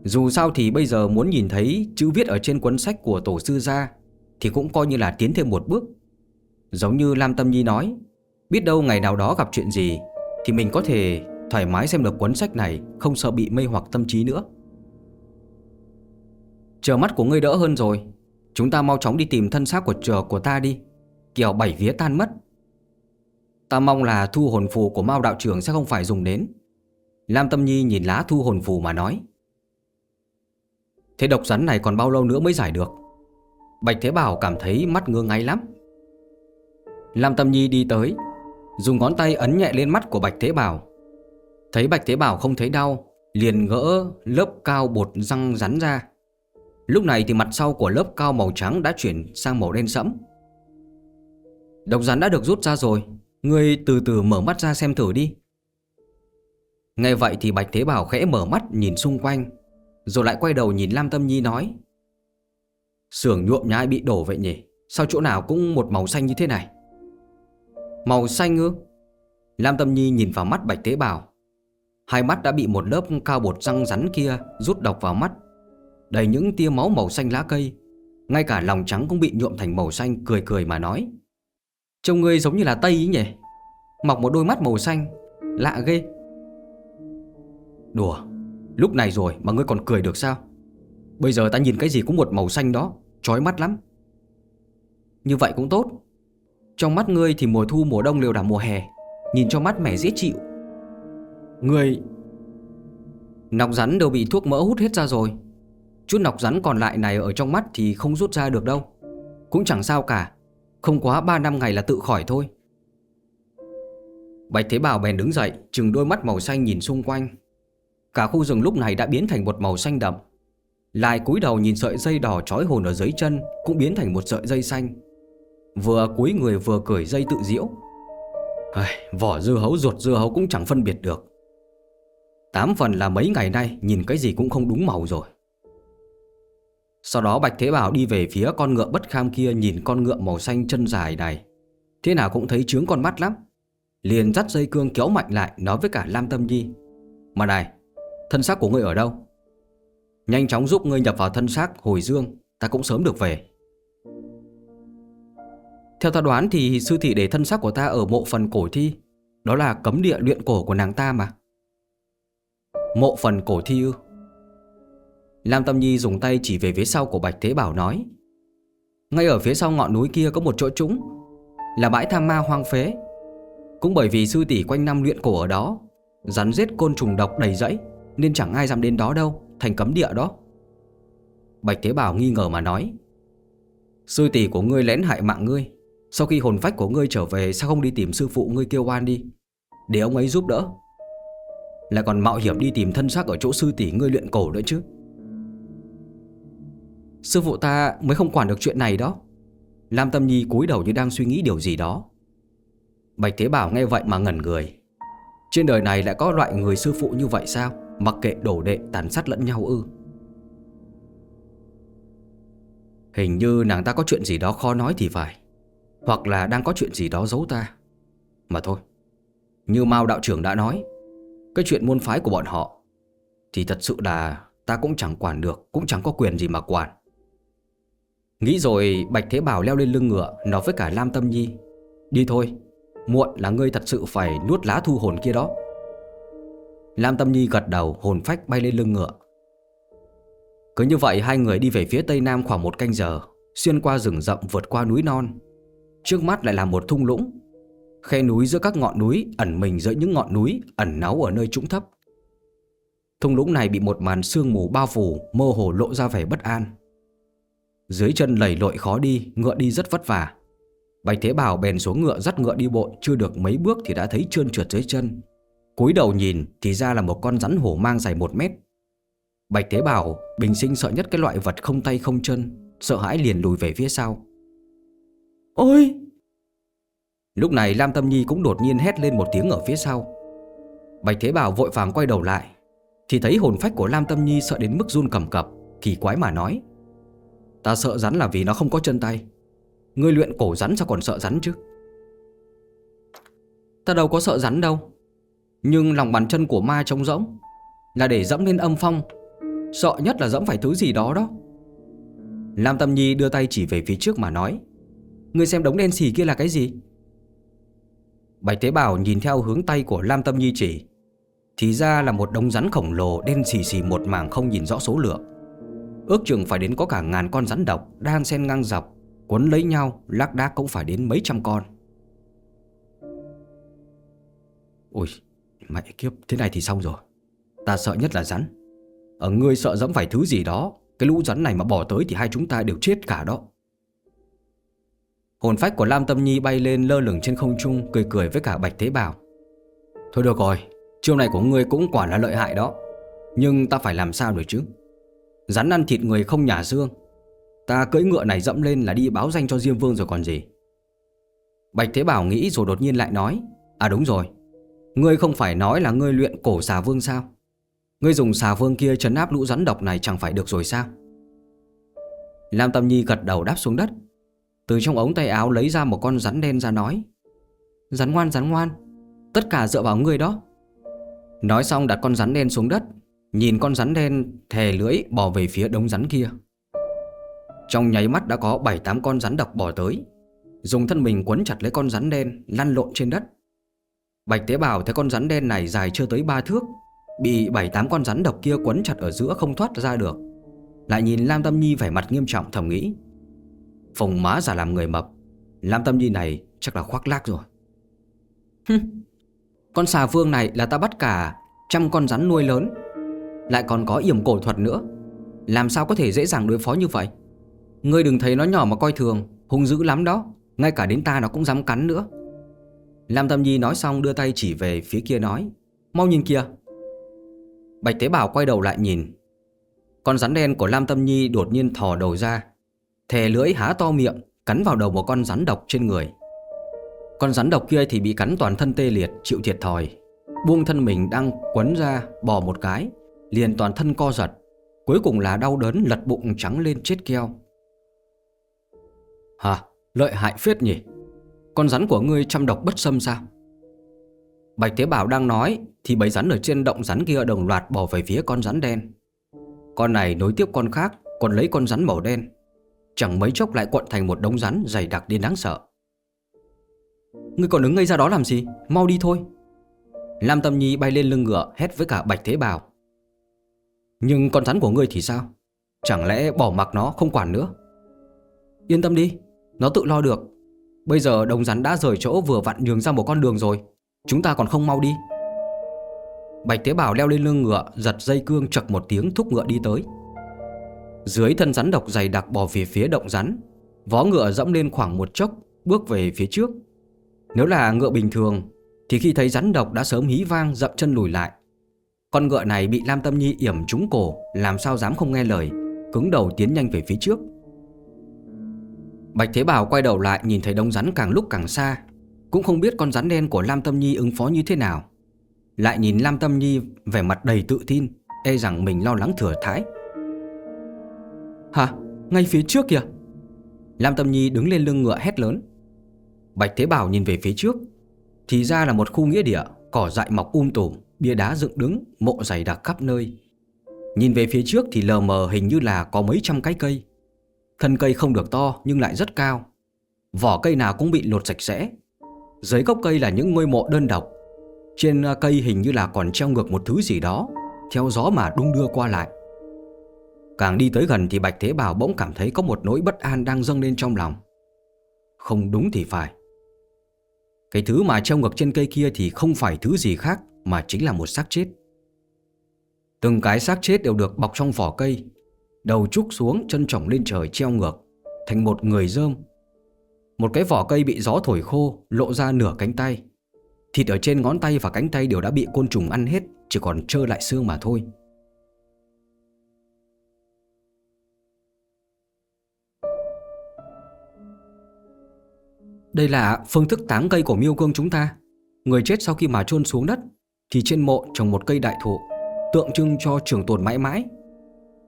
Dù sao thì bây giờ muốn nhìn thấy Chữ viết ở trên cuốn sách của tổ sư gia Thì cũng coi như là tiến thêm một bước. Giống như Lam Tâm Nhi nói, Biết đâu ngày nào đó gặp chuyện gì Thì mình có thể thoải mái xem được cuốn sách này, Không sợ bị mê hoặc tâm trí nữa. Chờ mắt của ngươi đỡ hơn rồi. Chúng ta mau chóng đi tìm thân xác của chờ của ta đi. Kiểu bảy vía tan mất. Ta mong là thu hồn phù của Mao đạo trưởng sẽ không phải dùng đến. Lam Tâm Nhi nhìn lá thu hồn phù mà nói. Thế độc rắn này còn bao lâu nữa mới giải được? Bạch Thế Bảo cảm thấy mắt ngơ ngáy lắm. Lam Tâm Nhi đi tới, Dùng ngón tay ấn nhẹ lên mắt của Bạch Thế Bảo. Thấy Bạch Thế Bảo không thấy đau, Liền gỡ lớp cao bột răng rắn ra. Lúc này thì mặt sau của lớp cao màu trắng đã chuyển sang màu đen sẫm. Độc rắn đã được rút ra rồi, Ngươi từ từ mở mắt ra xem thử đi. Nghe vậy thì Bạch Thế Bảo khẽ mở mắt nhìn xung quanh, Rồi lại quay đầu nhìn Lam Tâm Nhi nói, Sưởng nhuộm nhái bị đổ vậy nhỉ? Sao chỗ nào cũng một màu xanh như thế này? Màu xanh ư? Lam Tâm Nhi nhìn vào mắt Bạch Tế Bảo Hai mắt đã bị một lớp cao bột răng rắn kia rút độc vào mắt. Đầy những tia máu màu xanh lá cây, Ngay cả lòng trắng cũng bị nhuộm thành màu xanh cười cười mà nói. Trông ngươi giống như là Tây ý nhỉ? Mọc một đôi mắt màu xanh, Lạ ghê. Đùa, Lúc này rồi mà ngươi còn cười được sao? Bây giờ ta nhìn cái gì cũng một màu xanh đó, Chói mắt lắm. Như vậy cũng tốt. Trong mắt ngươi thì mùa thu, mùa đông đều là mùa hè, Nhìn cho mắt mẻ dễ chịu người Nọc rắn đều bị thuốc mỡ hút hết ra rồi. Chút nọc rắn còn lại này ở trong mắt thì không rút ra được đâu. Cũng chẳng sao cả. Không quá 3 năm ngày là tự khỏi thôi. Bạch Thế Bảo bèn đứng dậy Trừng đôi mắt màu xanh nhìn xung quanh. Cả khu rừng lúc này đã biến thành một màu xanh đậm. Lại cúi đầu nhìn sợi dây đỏ trói hồn ở dưới chân Cũng biến thành một sợi dây xanh. Vừa cúi người vừa cười dây tự diễu. Ai, Vỏ dưa hấu ruột dưa hấu cũng chẳng phân biệt được. Tám phần là mấy ngày nay, Nhìn cái gì cũng không đúng màu rồi. Sau đó Bạch Thế Bảo đi về phía con ngựa bất kham kia Nhìn con ngựa màu xanh chân dài này. Thế nào cũng thấy trướng con mắt lắm. Liền dắt dây cương kéo mạnh lại, Nói với cả Lam Tâm Nhi. Mà này, Thân xác của ngươi ở đâu? Nhanh chóng giúp ngươi nhập vào thân xác hồi dương, Ta cũng sớm được về. Theo ta đoán thì sư thị để thân xác của ta ở mộ phần cổ thi, Đó là cấm địa luyện cổ của nàng ta mà. Mộ phần cổ thi ư? Lam Tâm Nhi dùng tay chỉ về phía sau của Bạch Thế Bảo nói, Ngay ở phía sau ngọn núi kia có một chỗ trũng, Là bãi tham ma hoang phế. Cũng bởi vì sư tỷ quanh năm luyện cổ ở đó, Rắn giết côn trùng độc đầy rẫy, Nên chẳng ai dám đến đó đâu, Thành cấm địa đó. Bạch Thế Bảo nghi ngờ mà nói, Sư tỷ của ngươi lén hại mạng ngươi. Sau khi hồn phách của ngươi trở về, Sao không đi tìm sư phụ ngươi kêu oan đi? Để ông ấy giúp đỡ. Lại còn mạo hiểm đi tìm thân xác Ở chỗ sư tỷ ngươi luyện cổ nữa chứ. Sư phụ ta mới không quản được chuyện này đó. Lam Tâm Nhi cúi đầu như đang suy nghĩ điều gì đó. Bạch Thế Bảo nghe vậy mà ngẩn người. Trên đời này lại có loại người sư phụ như vậy sao? Mặc kệ đổ đệ tàn sát lẫn nhau ư. Hình như nàng ta có chuyện gì đó khó nói thì phải. Hoặc là đang có chuyện gì đó giấu ta. Mà thôi. Như Mao đạo trưởng đã nói cái chuyện môn phái của bọn họ, Thì thật sự là ta cũng chẳng quản được, Cũng chẳng có quyền gì mà quản. Nghĩ rồi, Bạch Thế Bảo leo lên lưng ngựa, Nói với cả Lam Tâm Nhi, Đi thôi, Muộn là ngươi thật sự phải nuốt lá thu hồn kia đó. Lam Tâm Nhi gật đầu, hồn phách bay lên lưng ngựa. Cứ như vậy, hai người đi về phía tây nam khoảng một canh giờ, Xuyên qua rừng rậm vượt qua núi non. Trước mắt lại là một thung lũng Khe núi giữa các ngọn núi ẩn mình giữa những ngọn núi ẩn náu ở nơi trũng thấp. Thung lũng này bị một màn sương mù bao phủ mơ hồ lộ ra vẻ bất an. Dưới chân lầy lội khó đi, ngựa đi rất vất vả. Bạch Thế Bảo bèn xuống ngựa dắt ngựa đi bộ Chưa được mấy bước thì đã thấy trơn trượt dưới chân. Cúi đầu nhìn thì ra là một con rắn hổ mang dài một mét. Bạch Thế Bảo bình sinh sợ nhất cái loại vật không tay không chân Sợ hãi liền lùi về phía sau. Ôi! Lúc này Lam Tâm Nhi cũng đột nhiên hét lên một tiếng ở phía sau. Bạch Thế Bảo vội vàng quay đầu lại, Thì thấy hồn phách của Lam Tâm Nhi sợ đến mức run cầm cập, Kỳ quái mà nói, Ta sợ rắn là vì nó không có chân tay. Ngươi luyện cổ rắn sao còn sợ rắn chứ? Ta đâu có sợ rắn đâu, Nhưng lòng bàn chân của ma trống rỗng, Là để dẫm lên âm phong, Sợ nhất là dẫm phải thứ gì đó đó. Lam Tâm Nhi đưa tay chỉ về phía trước mà nói, Ngươi xem đống đen xì kia là cái gì? Bạch Tế Bảo nhìn theo hướng tay của Lam Tâm Nhi chỉ. Thì ra là một đống rắn khổng lồ đen xì xì một mảng không nhìn rõ số lượng. Ước chừng phải đến có cả ngàn con rắn độc Đang xen ngang dọc, Quấn lấy nhau, lác đác cũng phải đến mấy trăm con. Ôi, mẹ kiếp, thế này thì xong rồi. Ta sợ nhất là rắn. Ở ngươi sợ dẫm phải thứ gì đó, Cái lũ rắn này mà bỏ tới thì hai chúng ta đều chết cả đó. Hồn phách của Lam Tâm Nhi bay lên lơ lửng trên không trung, Cười cười với cả Bạch Thế Bảo Thôi được rồi, Chiêu này của ngươi cũng quả là lợi hại đó. Nhưng ta phải làm sao được chứ? Rắn ăn thịt người không nhả xương. Ta cưỡi ngựa này dẫm lên là đi báo danh cho Diêm Vương rồi còn gì. Bạch Thế Bảo nghĩ rồi đột nhiên lại nói À đúng rồi, Ngươi không phải nói là ngươi luyện cổ xà vương sao? Ngươi dùng xà vương kia trấn áp lũ rắn độc này chẳng phải được rồi sao? Lam Tâm Nhi gật đầu đáp xuống đất. Từ trong ống tay áo lấy ra một con rắn đen ra nói, Rắn ngoan rắn ngoan, Tất cả dựa vào ngươi đó. Nói xong đặt con rắn đen xuống đất, Nhìn con rắn đen thè lưỡi bỏ về phía đống rắn kia. Trong nháy mắt đã có 7-8 con rắn độc bỏ tới, Dùng thân mình quấn chặt lấy con rắn đen Lăn lộn trên đất. Bạch tế bào thấy con rắn đen này dài chưa tới 3 thước, Bị 7-8 con rắn độc kia quấn chặt ở giữa không thoát ra được, Lại nhìn Lam Tâm Nhi vẻ mặt nghiêm trọng thầm nghĩ. Phồng má giả làm người mập. Lam Tâm Nhi này chắc là khoác lác rồi. Con xà vương này là ta bắt cả trăm con rắn nuôi lớn, Lại còn có yểm cổ thuật nữa. Làm sao có thể dễ dàng đối phó như vậy? Ngươi đừng thấy nó nhỏ mà coi thường, Hung dữ lắm đó. Ngay cả đến ta nó cũng dám cắn nữa. Lam Tâm Nhi nói xong đưa tay chỉ về phía kia nói, Mau nhìn kìa. Bạch Tế Bảo quay đầu lại nhìn. Con rắn đen của Lam Tâm Nhi đột nhiên thò đầu ra Thè lưỡi há to miệng, Cắn vào đầu một con rắn độc trên người. Con rắn độc kia thì bị cắn toàn thân tê liệt, Chịu thiệt thòi. Buông thân mình đang quấn ra, bò một cái, Liền toàn thân co giật. Cuối cùng là đau đớn lật bụng trắng lên chết keo. Hả? Lợi hại phết nhỉ? Con rắn của ngươi chăm độc bất xâm sao? Bạch Thế Bảo đang nói Thì bầy rắn ở trên động rắn kia đồng loạt bỏ về phía con rắn đen. Con này nối tiếp con khác, Còn lấy con rắn màu đen. Chẳng mấy chốc lại cuộn thành một đống rắn dày đặc đến đáng sợ. Ngươi còn đứng ngây ra đó làm gì? Mau đi thôi. Lam Tâm Nhi bay lên lưng ngựa, hét với cả Bạch Thế bào. Nhưng con rắn của ngươi thì sao? Chẳng lẽ bỏ mặc nó không quản nữa? Yên tâm đi, Nó tự lo được. Bây giờ đồng rắn đã rời chỗ vừa vặn nhường ra một con đường rồi. Chúng ta còn không mau đi. Bạch thế Bảo leo lên lưng ngựa, Giật dây cương chật một tiếng thúc ngựa đi tới. Dưới thân rắn độc dày đặc bò về phía động rắn, Vó ngựa dẫm lên khoảng một chốc, Bước về phía trước. Nếu là ngựa bình thường, Thì khi thấy rắn độc đã sớm hí vang, dậm chân lùi lại. Con ngựa này bị Lam Tâm Nhi yểm trúng cổ, Làm sao dám không nghe lời, Cứng đầu tiến nhanh về phía trước. Bạch Thế Bảo quay đầu lại nhìn thấy đông rắn càng lúc càng xa, Cũng không biết con rắn đen của Lam Tâm Nhi ứng phó như thế nào. Lại nhìn Lam Tâm Nhi vẻ mặt đầy tự tin E rằng mình lo lắng thừa thái Hả? Ngay phía trước kìa. Lam Tâm Nhi đứng lên lưng ngựa hét lớn. Bạch Thế Bảo nhìn về phía trước. Thì ra là một khu nghĩa địa, Cỏ dại mọc um tùm, Bia đá dựng đứng, Mộ dày đặc khắp nơi. Nhìn về phía trước thì lờ mờ hình như là có mấy trăm cái cây. Thân cây không được to nhưng lại rất cao. Vỏ cây nào cũng bị lột sạch sẽ. Dưới gốc cây là những ngôi mộ đơn độc. Trên à, cây hình như là còn treo ngược một thứ gì đó, Theo gió mà đung đưa qua lại. Càng đi tới gần thì Bạch Thế Bảo bỗng cảm thấy có một nỗi bất an đang dâng lên trong lòng. Không đúng thì phải. Cái thứ mà treo ngược trên cây kia thì không phải thứ gì khác Mà chính là một xác chết. Từng cái xác chết đều được bọc trong vỏ cây, Đầu trúc xuống, chân trỏng lên trời treo ngược, Thành một người dơm Một cái vỏ cây bị gió thổi khô, Lộ ra nửa cánh tay. Thịt ở trên ngón tay và cánh tay đều đã bị côn trùng ăn hết, Chỉ còn trơ lại xương mà thôi. Đây là phương thức táng cây của miêu cương chúng ta. Người chết sau khi mà chôn xuống đất, Thì trên mộ trồng một cây đại thụ, Tượng trưng cho trường tồn mãi mãi.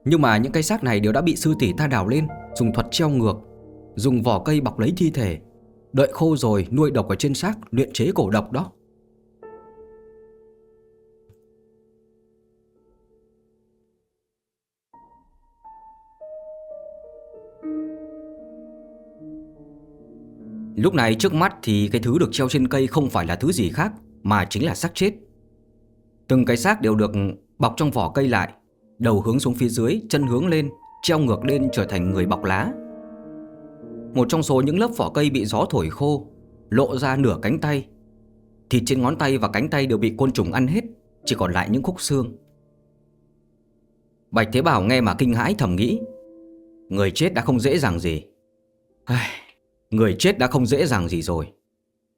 Nhưng mà những cây xác này đều đã bị sư tỷ ta đào lên, Dùng thuật treo ngược, Dùng vỏ cây bọc lấy thi thể. Đợi khô rồi, nuôi độc ở trên xác, Luyện chế cổ độc đó. Lúc này trước mắt thì cái thứ được treo trên cây không phải là thứ gì khác Mà chính là xác chết Từng cái xác đều được bọc trong vỏ cây lại Đầu hướng xuống phía dưới, chân hướng lên, treo ngược lên trở thành người bọc lá. Một trong số những lớp vỏ cây bị gió thổi khô, lộ ra nửa cánh tay. Thịt trên ngón tay và cánh tay đều bị côn trùng ăn hết, chỉ còn lại những khúc xương. Bạch Thế Bảo nghe mà kinh hãi thầm nghĩ, người chết đã không dễ dàng gì. Người chết đã không dễ dàng gì rồi.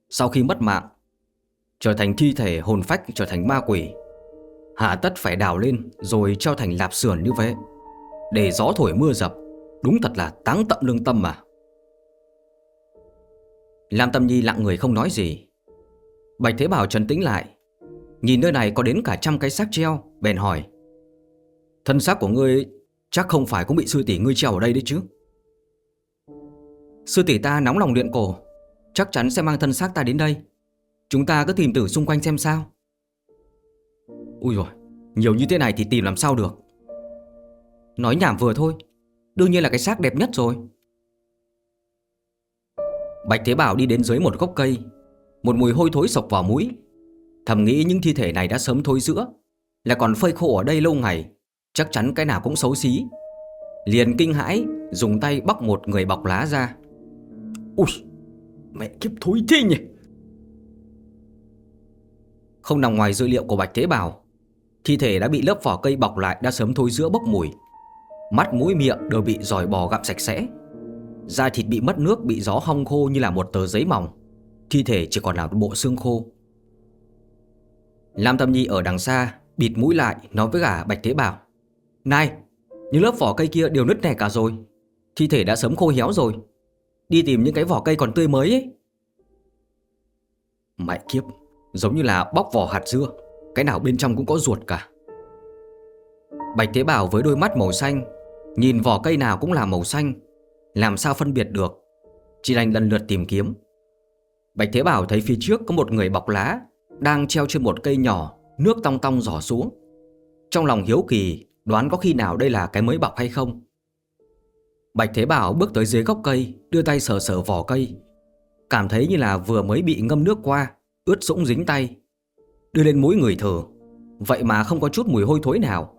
Sau khi mất mạng, trở thành thi thể hồn phách trở thành ma quỷ Hạ tất phải đào lên rồi treo thành lạp sườn như vậy. Để gió thổi mưa dập Đúng thật là táng tận lương tâm mà. Lam Tâm Nhi lặng người không nói gì. Bạch Thế Bảo trấn tĩnh lại Nhìn nơi này có đến cả trăm cái xác treo Bèn hỏi Thân xác của ngươi chắc không phải cũng bị sư tỷ ngươi treo ở đây đấy chứ? Sư tỷ ta nóng lòng luyện cổ, Chắc chắn sẽ mang thân xác ta đến đây. Chúng ta cứ tìm tử xung quanh xem sao. Ui rồi Nhiều như thế này thì tìm làm sao được? Nói nhảm vừa thôi, Đương nhiên là cái xác đẹp nhất rồi. Bạch Thế Bảo đi đến dưới một gốc cây, Một mùi hôi thối sộc vào mũi. Thầm nghĩ những thi thể này đã sớm thối giữa Là còn phơi khô ở đây lâu ngày, Chắc chắn cái nào cũng xấu xí. Liền kinh hãi, Dùng tay bóc một người bọc lá ra. Ui Mẹ kiếp thối thế nhỉ? Không nằm ngoài dữ liệu của Bạch Thế Bảo, Thi thể đã bị lớp vỏ cây bọc lại Đã sớm thối giữa bốc mùi. Mắt, mũi, miệng đều bị giỏi bò gặm sạch sẽ. Da thịt bị mất nước, Bị gió hong khô như là một tờ giấy mỏng. Thi thể chỉ còn là bộ xương khô. Lam Tâm Nhi ở đằng xa, Bịt mũi lại nói với cả Bạch Thế Bảo, Này, Những lớp vỏ cây kia đều nứt nẻ cả rồi. Thi thể đã sớm khô héo rồi. Đi tìm những cái vỏ cây còn tươi mới ấy. Mẹ kiếp, Giống như là bóc vỏ hạt dưa, Cái nào bên trong cũng có ruột cả. Bạch Thế Bảo với đôi mắt màu xanh, Nhìn vỏ cây nào cũng là màu xanh, Làm sao phân biệt được? Chỉ đành lần lượt tìm kiếm. Bạch Thế Bảo thấy phía trước có một người bọc lá, Đang treo trên một cây nhỏ, Nước tong tong giỏ xuống. Trong lòng hiếu kỳ, Đoán có khi nào đây là cái mới bọc hay không? Bạch Thế Bảo bước tới dưới gốc cây, Đưa tay sờ sờ vỏ cây. Cảm thấy như là vừa mới bị ngâm nước qua, Ướt sũng dính tay. Đưa lên mũi người thử Vậy mà không có chút mùi hôi thối nào.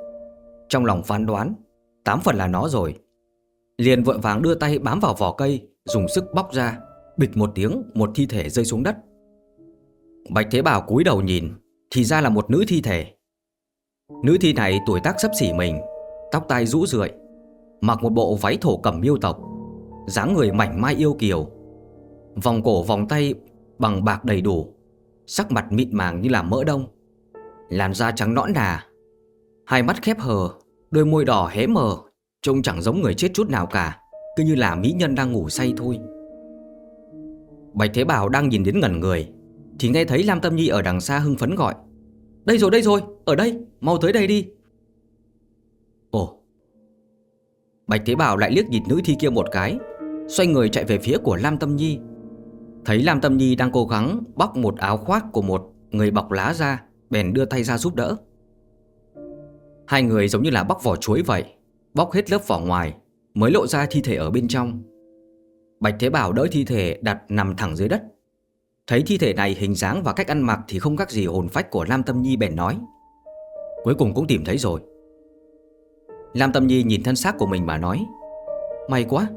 Trong lòng phán đoán, Tám phần là nó rồi. Liền vội vàng đưa tay bám vào vỏ cây, Dùng sức bóc ra, Bịch một tiếng, một thi thể rơi xuống đất. Bạch Thế Bảo cúi đầu nhìn, Thì ra là một nữ thi thể. Nữ thi này tuổi tác sấp xỉ mình, Tóc tai rũ rượi Mặc một bộ váy thổ cẩm miêu tộc, dáng người mảnh mai yêu kiều, Vòng cổ vòng tay bằng bạc đầy đủ, Sắc mặt mịn màng như là mỡ đông, Làn da trắng nõn nà Hai mắt khép hờ, Đôi môi đỏ hé mờ, Trông chẳng giống người chết chút nào cả, Cứ như là mỹ nhân đang ngủ say thôi. Bạch Thế Bảo đang nhìn đến ngẩn người, Thì nghe thấy Lam Tâm Nhi ở đằng xa hưng phấn gọi, Đây rồi đây rồi, Ở đây, mau tới đây đi. Ồ Bạch Thế Bảo lại liếc nhìn nữ thi kia một cái, Xoay người chạy về phía của Lam Tâm Nhi. Thấy Lam Tâm Nhi đang cố gắng bóc một áo khoác của một người bọc lá ra, Bèn đưa tay ra giúp đỡ. Hai người giống như là bóc vỏ chuối vậy, Bóc hết lớp vỏ ngoài, Mới lộ ra thi thể ở bên trong. Bạch Thế Bảo đỡ thi thể đặt nằm thẳng dưới đất. Thấy thi thể này hình dáng và cách ăn mặc Thì không khác gì hồn phách của Lam Tâm Nhi bèn nói. Cuối cùng cũng tìm thấy rồi. Lam Tâm Nhi nhìn thân xác của mình mà nói, May quá,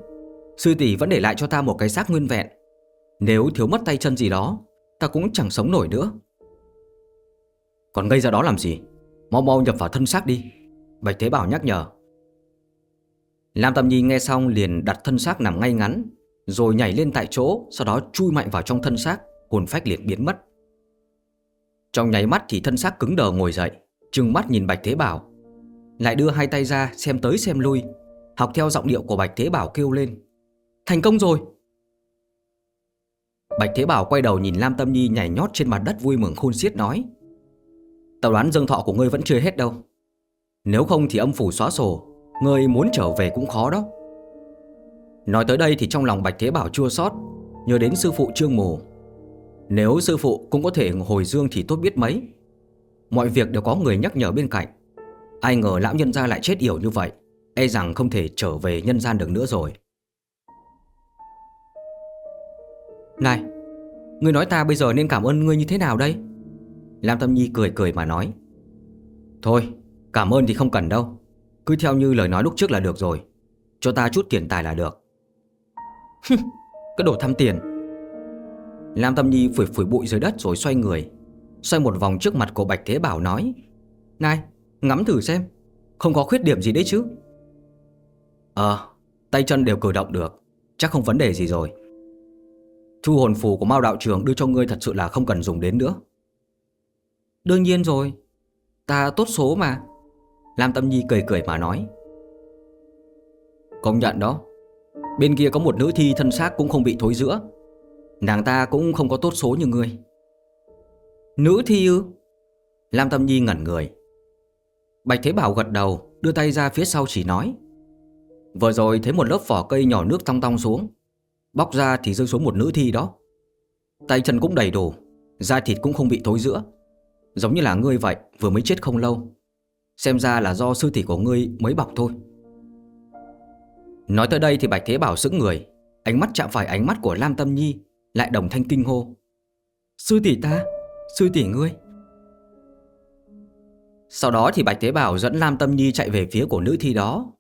Sư tỷ vẫn để lại cho ta một cái xác nguyên vẹn. Nếu thiếu mất tay chân gì đó, Ta cũng chẳng sống nổi nữa. Còn gây ra đó làm gì? Mau mau nhập vào thân xác đi. Bạch Thế Bảo nhắc nhở. Lam Tâm Nhi nghe xong liền đặt thân xác nằm ngay ngắn, Rồi nhảy lên tại chỗ, Sau đó chui mạnh vào trong thân xác, Hồn phách liền biến mất. Trong nháy mắt thì thân xác cứng đờ ngồi dậy, Trừng mắt nhìn Bạch Thế Bảo. Lại đưa hai tay ra xem tới xem lui, Học theo giọng điệu của Bạch Thế Bảo kêu lên. Thành công rồi. Bạch Thế Bảo quay đầu nhìn Lam Tâm Nhi nhảy nhót trên mặt đất vui mừng khôn xiết nói, Tao đoán dương thọ của ngươi vẫn chưa hết đâu. Nếu không thì âm phủ xóa sổ, Ngươi muốn trở về cũng khó đó. Nói tới đây thì trong lòng Bạch Thế Bảo chua xót, Nhớ đến sư phụ Trương Mù Nếu sư phụ cũng có thể hồi dương thì tốt biết mấy. Mọi việc đều có người nhắc nhở bên cạnh. Ai ngờ lão nhân gia lại chết yểu như vậy E rằng không thể trở về nhân gian được nữa rồi. Này, Ngươi nói ta bây giờ nên cảm ơn ngươi như thế nào đây? Lam Tâm Nhi cười cười mà nói. Thôi, cảm ơn thì không cần đâu. Cứ theo như lời nói lúc trước là được rồi. Cho ta chút tiền tài là được. Cái đồ thăm tiền. Lam Tâm Nhi phủi phủi bụi dưới đất rồi xoay người. Xoay một vòng trước mặt của Bạch Thế Bảo nói. Này ngắm thử xem. Không có khuyết điểm gì đấy chứ? Ờ Tay chân đều cử động được. Chắc không vấn đề gì rồi. Thu hồn phù của Mao đạo trường đưa cho ngươi thật sự là không cần dùng đến nữa. Đương nhiên rồi. Ta tốt số mà. Lam Tâm Nhi cười cười mà nói. Công nhận đó. Bên kia có một nữ thi thân xác cũng không bị thối giữa. Nàng ta cũng không có tốt số như ngươi. Nữ thi ư? Lam Tâm Nhi ngẩn người. Bạch Thế Bảo gật đầu, Đưa tay ra phía sau chỉ nói. Vừa rồi thấy một lớp vỏ cây nhỏ nước tong tong xuống. Bóc ra thì rơi xuống một nữ thi đó. Tay chân cũng đầy đủ, Da thịt cũng không bị thối giữa. Giống như là ngươi vậy, vừa mới chết không lâu. Xem ra là do sư tỷ của ngươi mới bọc thôi. Nói tới đây thì Bạch Thế Bảo sững người, Ánh mắt chạm phải ánh mắt của Lam Tâm Nhi, Lại đồng thanh kinh hô. Sư tỷ ta, Sư tỷ ngươi. Sau đó thì Bạch Thế Bảo dẫn Lam Tâm Nhi chạy về phía của nữ thi đó.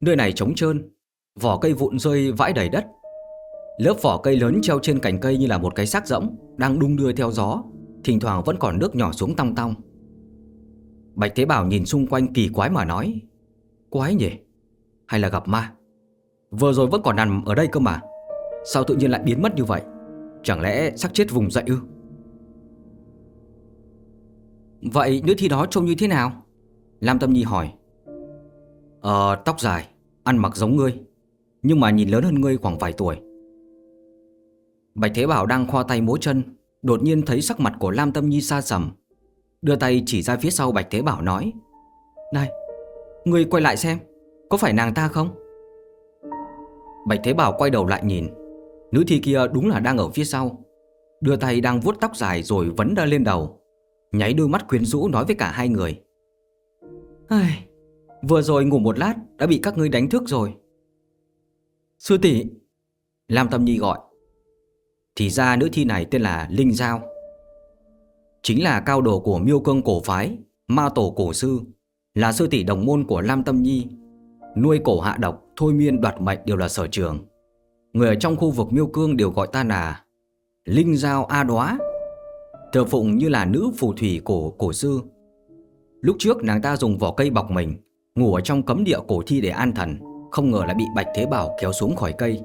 Nơi này trống trơn, Vỏ cây vụn rơi vãi đầy đất. Lớp vỏ cây lớn treo trên cành cây như là một cái xác rỗng, Đang đung đưa theo gió, Thỉnh thoảng vẫn còn nước nhỏ xuống tong tong. Bạch Thế Bảo nhìn xung quanh kỳ quái mà nói, Quái nhỉ? Hay là gặp ma? Vừa rồi vẫn còn nằm ở đây cơ mà. Sao tự nhiên lại biến mất như vậy? Chẳng lẽ xác chết vùng dậy ư? Vậy nữ thi đó trông như thế nào? Lam Tâm Nhi hỏi. Ờ tóc dài, Ăn mặc giống ngươi, Nhưng mà nhìn lớn hơn ngươi khoảng vài tuổi. Bạch Thế Bảo đang khoa tay múa chân, Đột nhiên thấy sắc mặt của Lam Tâm Nhi xa sầm. Đưa tay chỉ ra phía sau Bạch Thế Bảo nói, Này, Ngươi quay lại xem, Có phải nàng ta không? Bạch Thế Bảo quay đầu lại nhìn, Nữ thi kia đúng là đang ở phía sau. Đưa tay đang vuốt tóc dài rồi vấn ra lên đầu. Nháy đôi mắt quyến rũ nói với cả hai người. Ai, Vừa rồi ngủ một lát Đã bị các ngươi đánh thức rồi. Sư tỷ Lam Tâm Nhi gọi. Thì ra nữ thi này tên là Linh Giao. Chính là cao đồ của miêu cương cổ phái Ma tổ cổ sư Là sư tỷ đồng môn của Lam Tâm Nhi. Nuôi cổ hạ độc Thôi miên đoạt mệnh đều là sở trường. Người ở trong khu vực miêu cương đều gọi ta là Linh Giao A Đóa. Thờ phụng như là nữ phù thủy cổ cổ sư. Lúc trước nàng ta dùng vỏ cây bọc mình, Ngủ ở trong cấm địa cổ thi để an thần, Không ngờ lại bị Bạch Thế Bảo kéo xuống khỏi cây.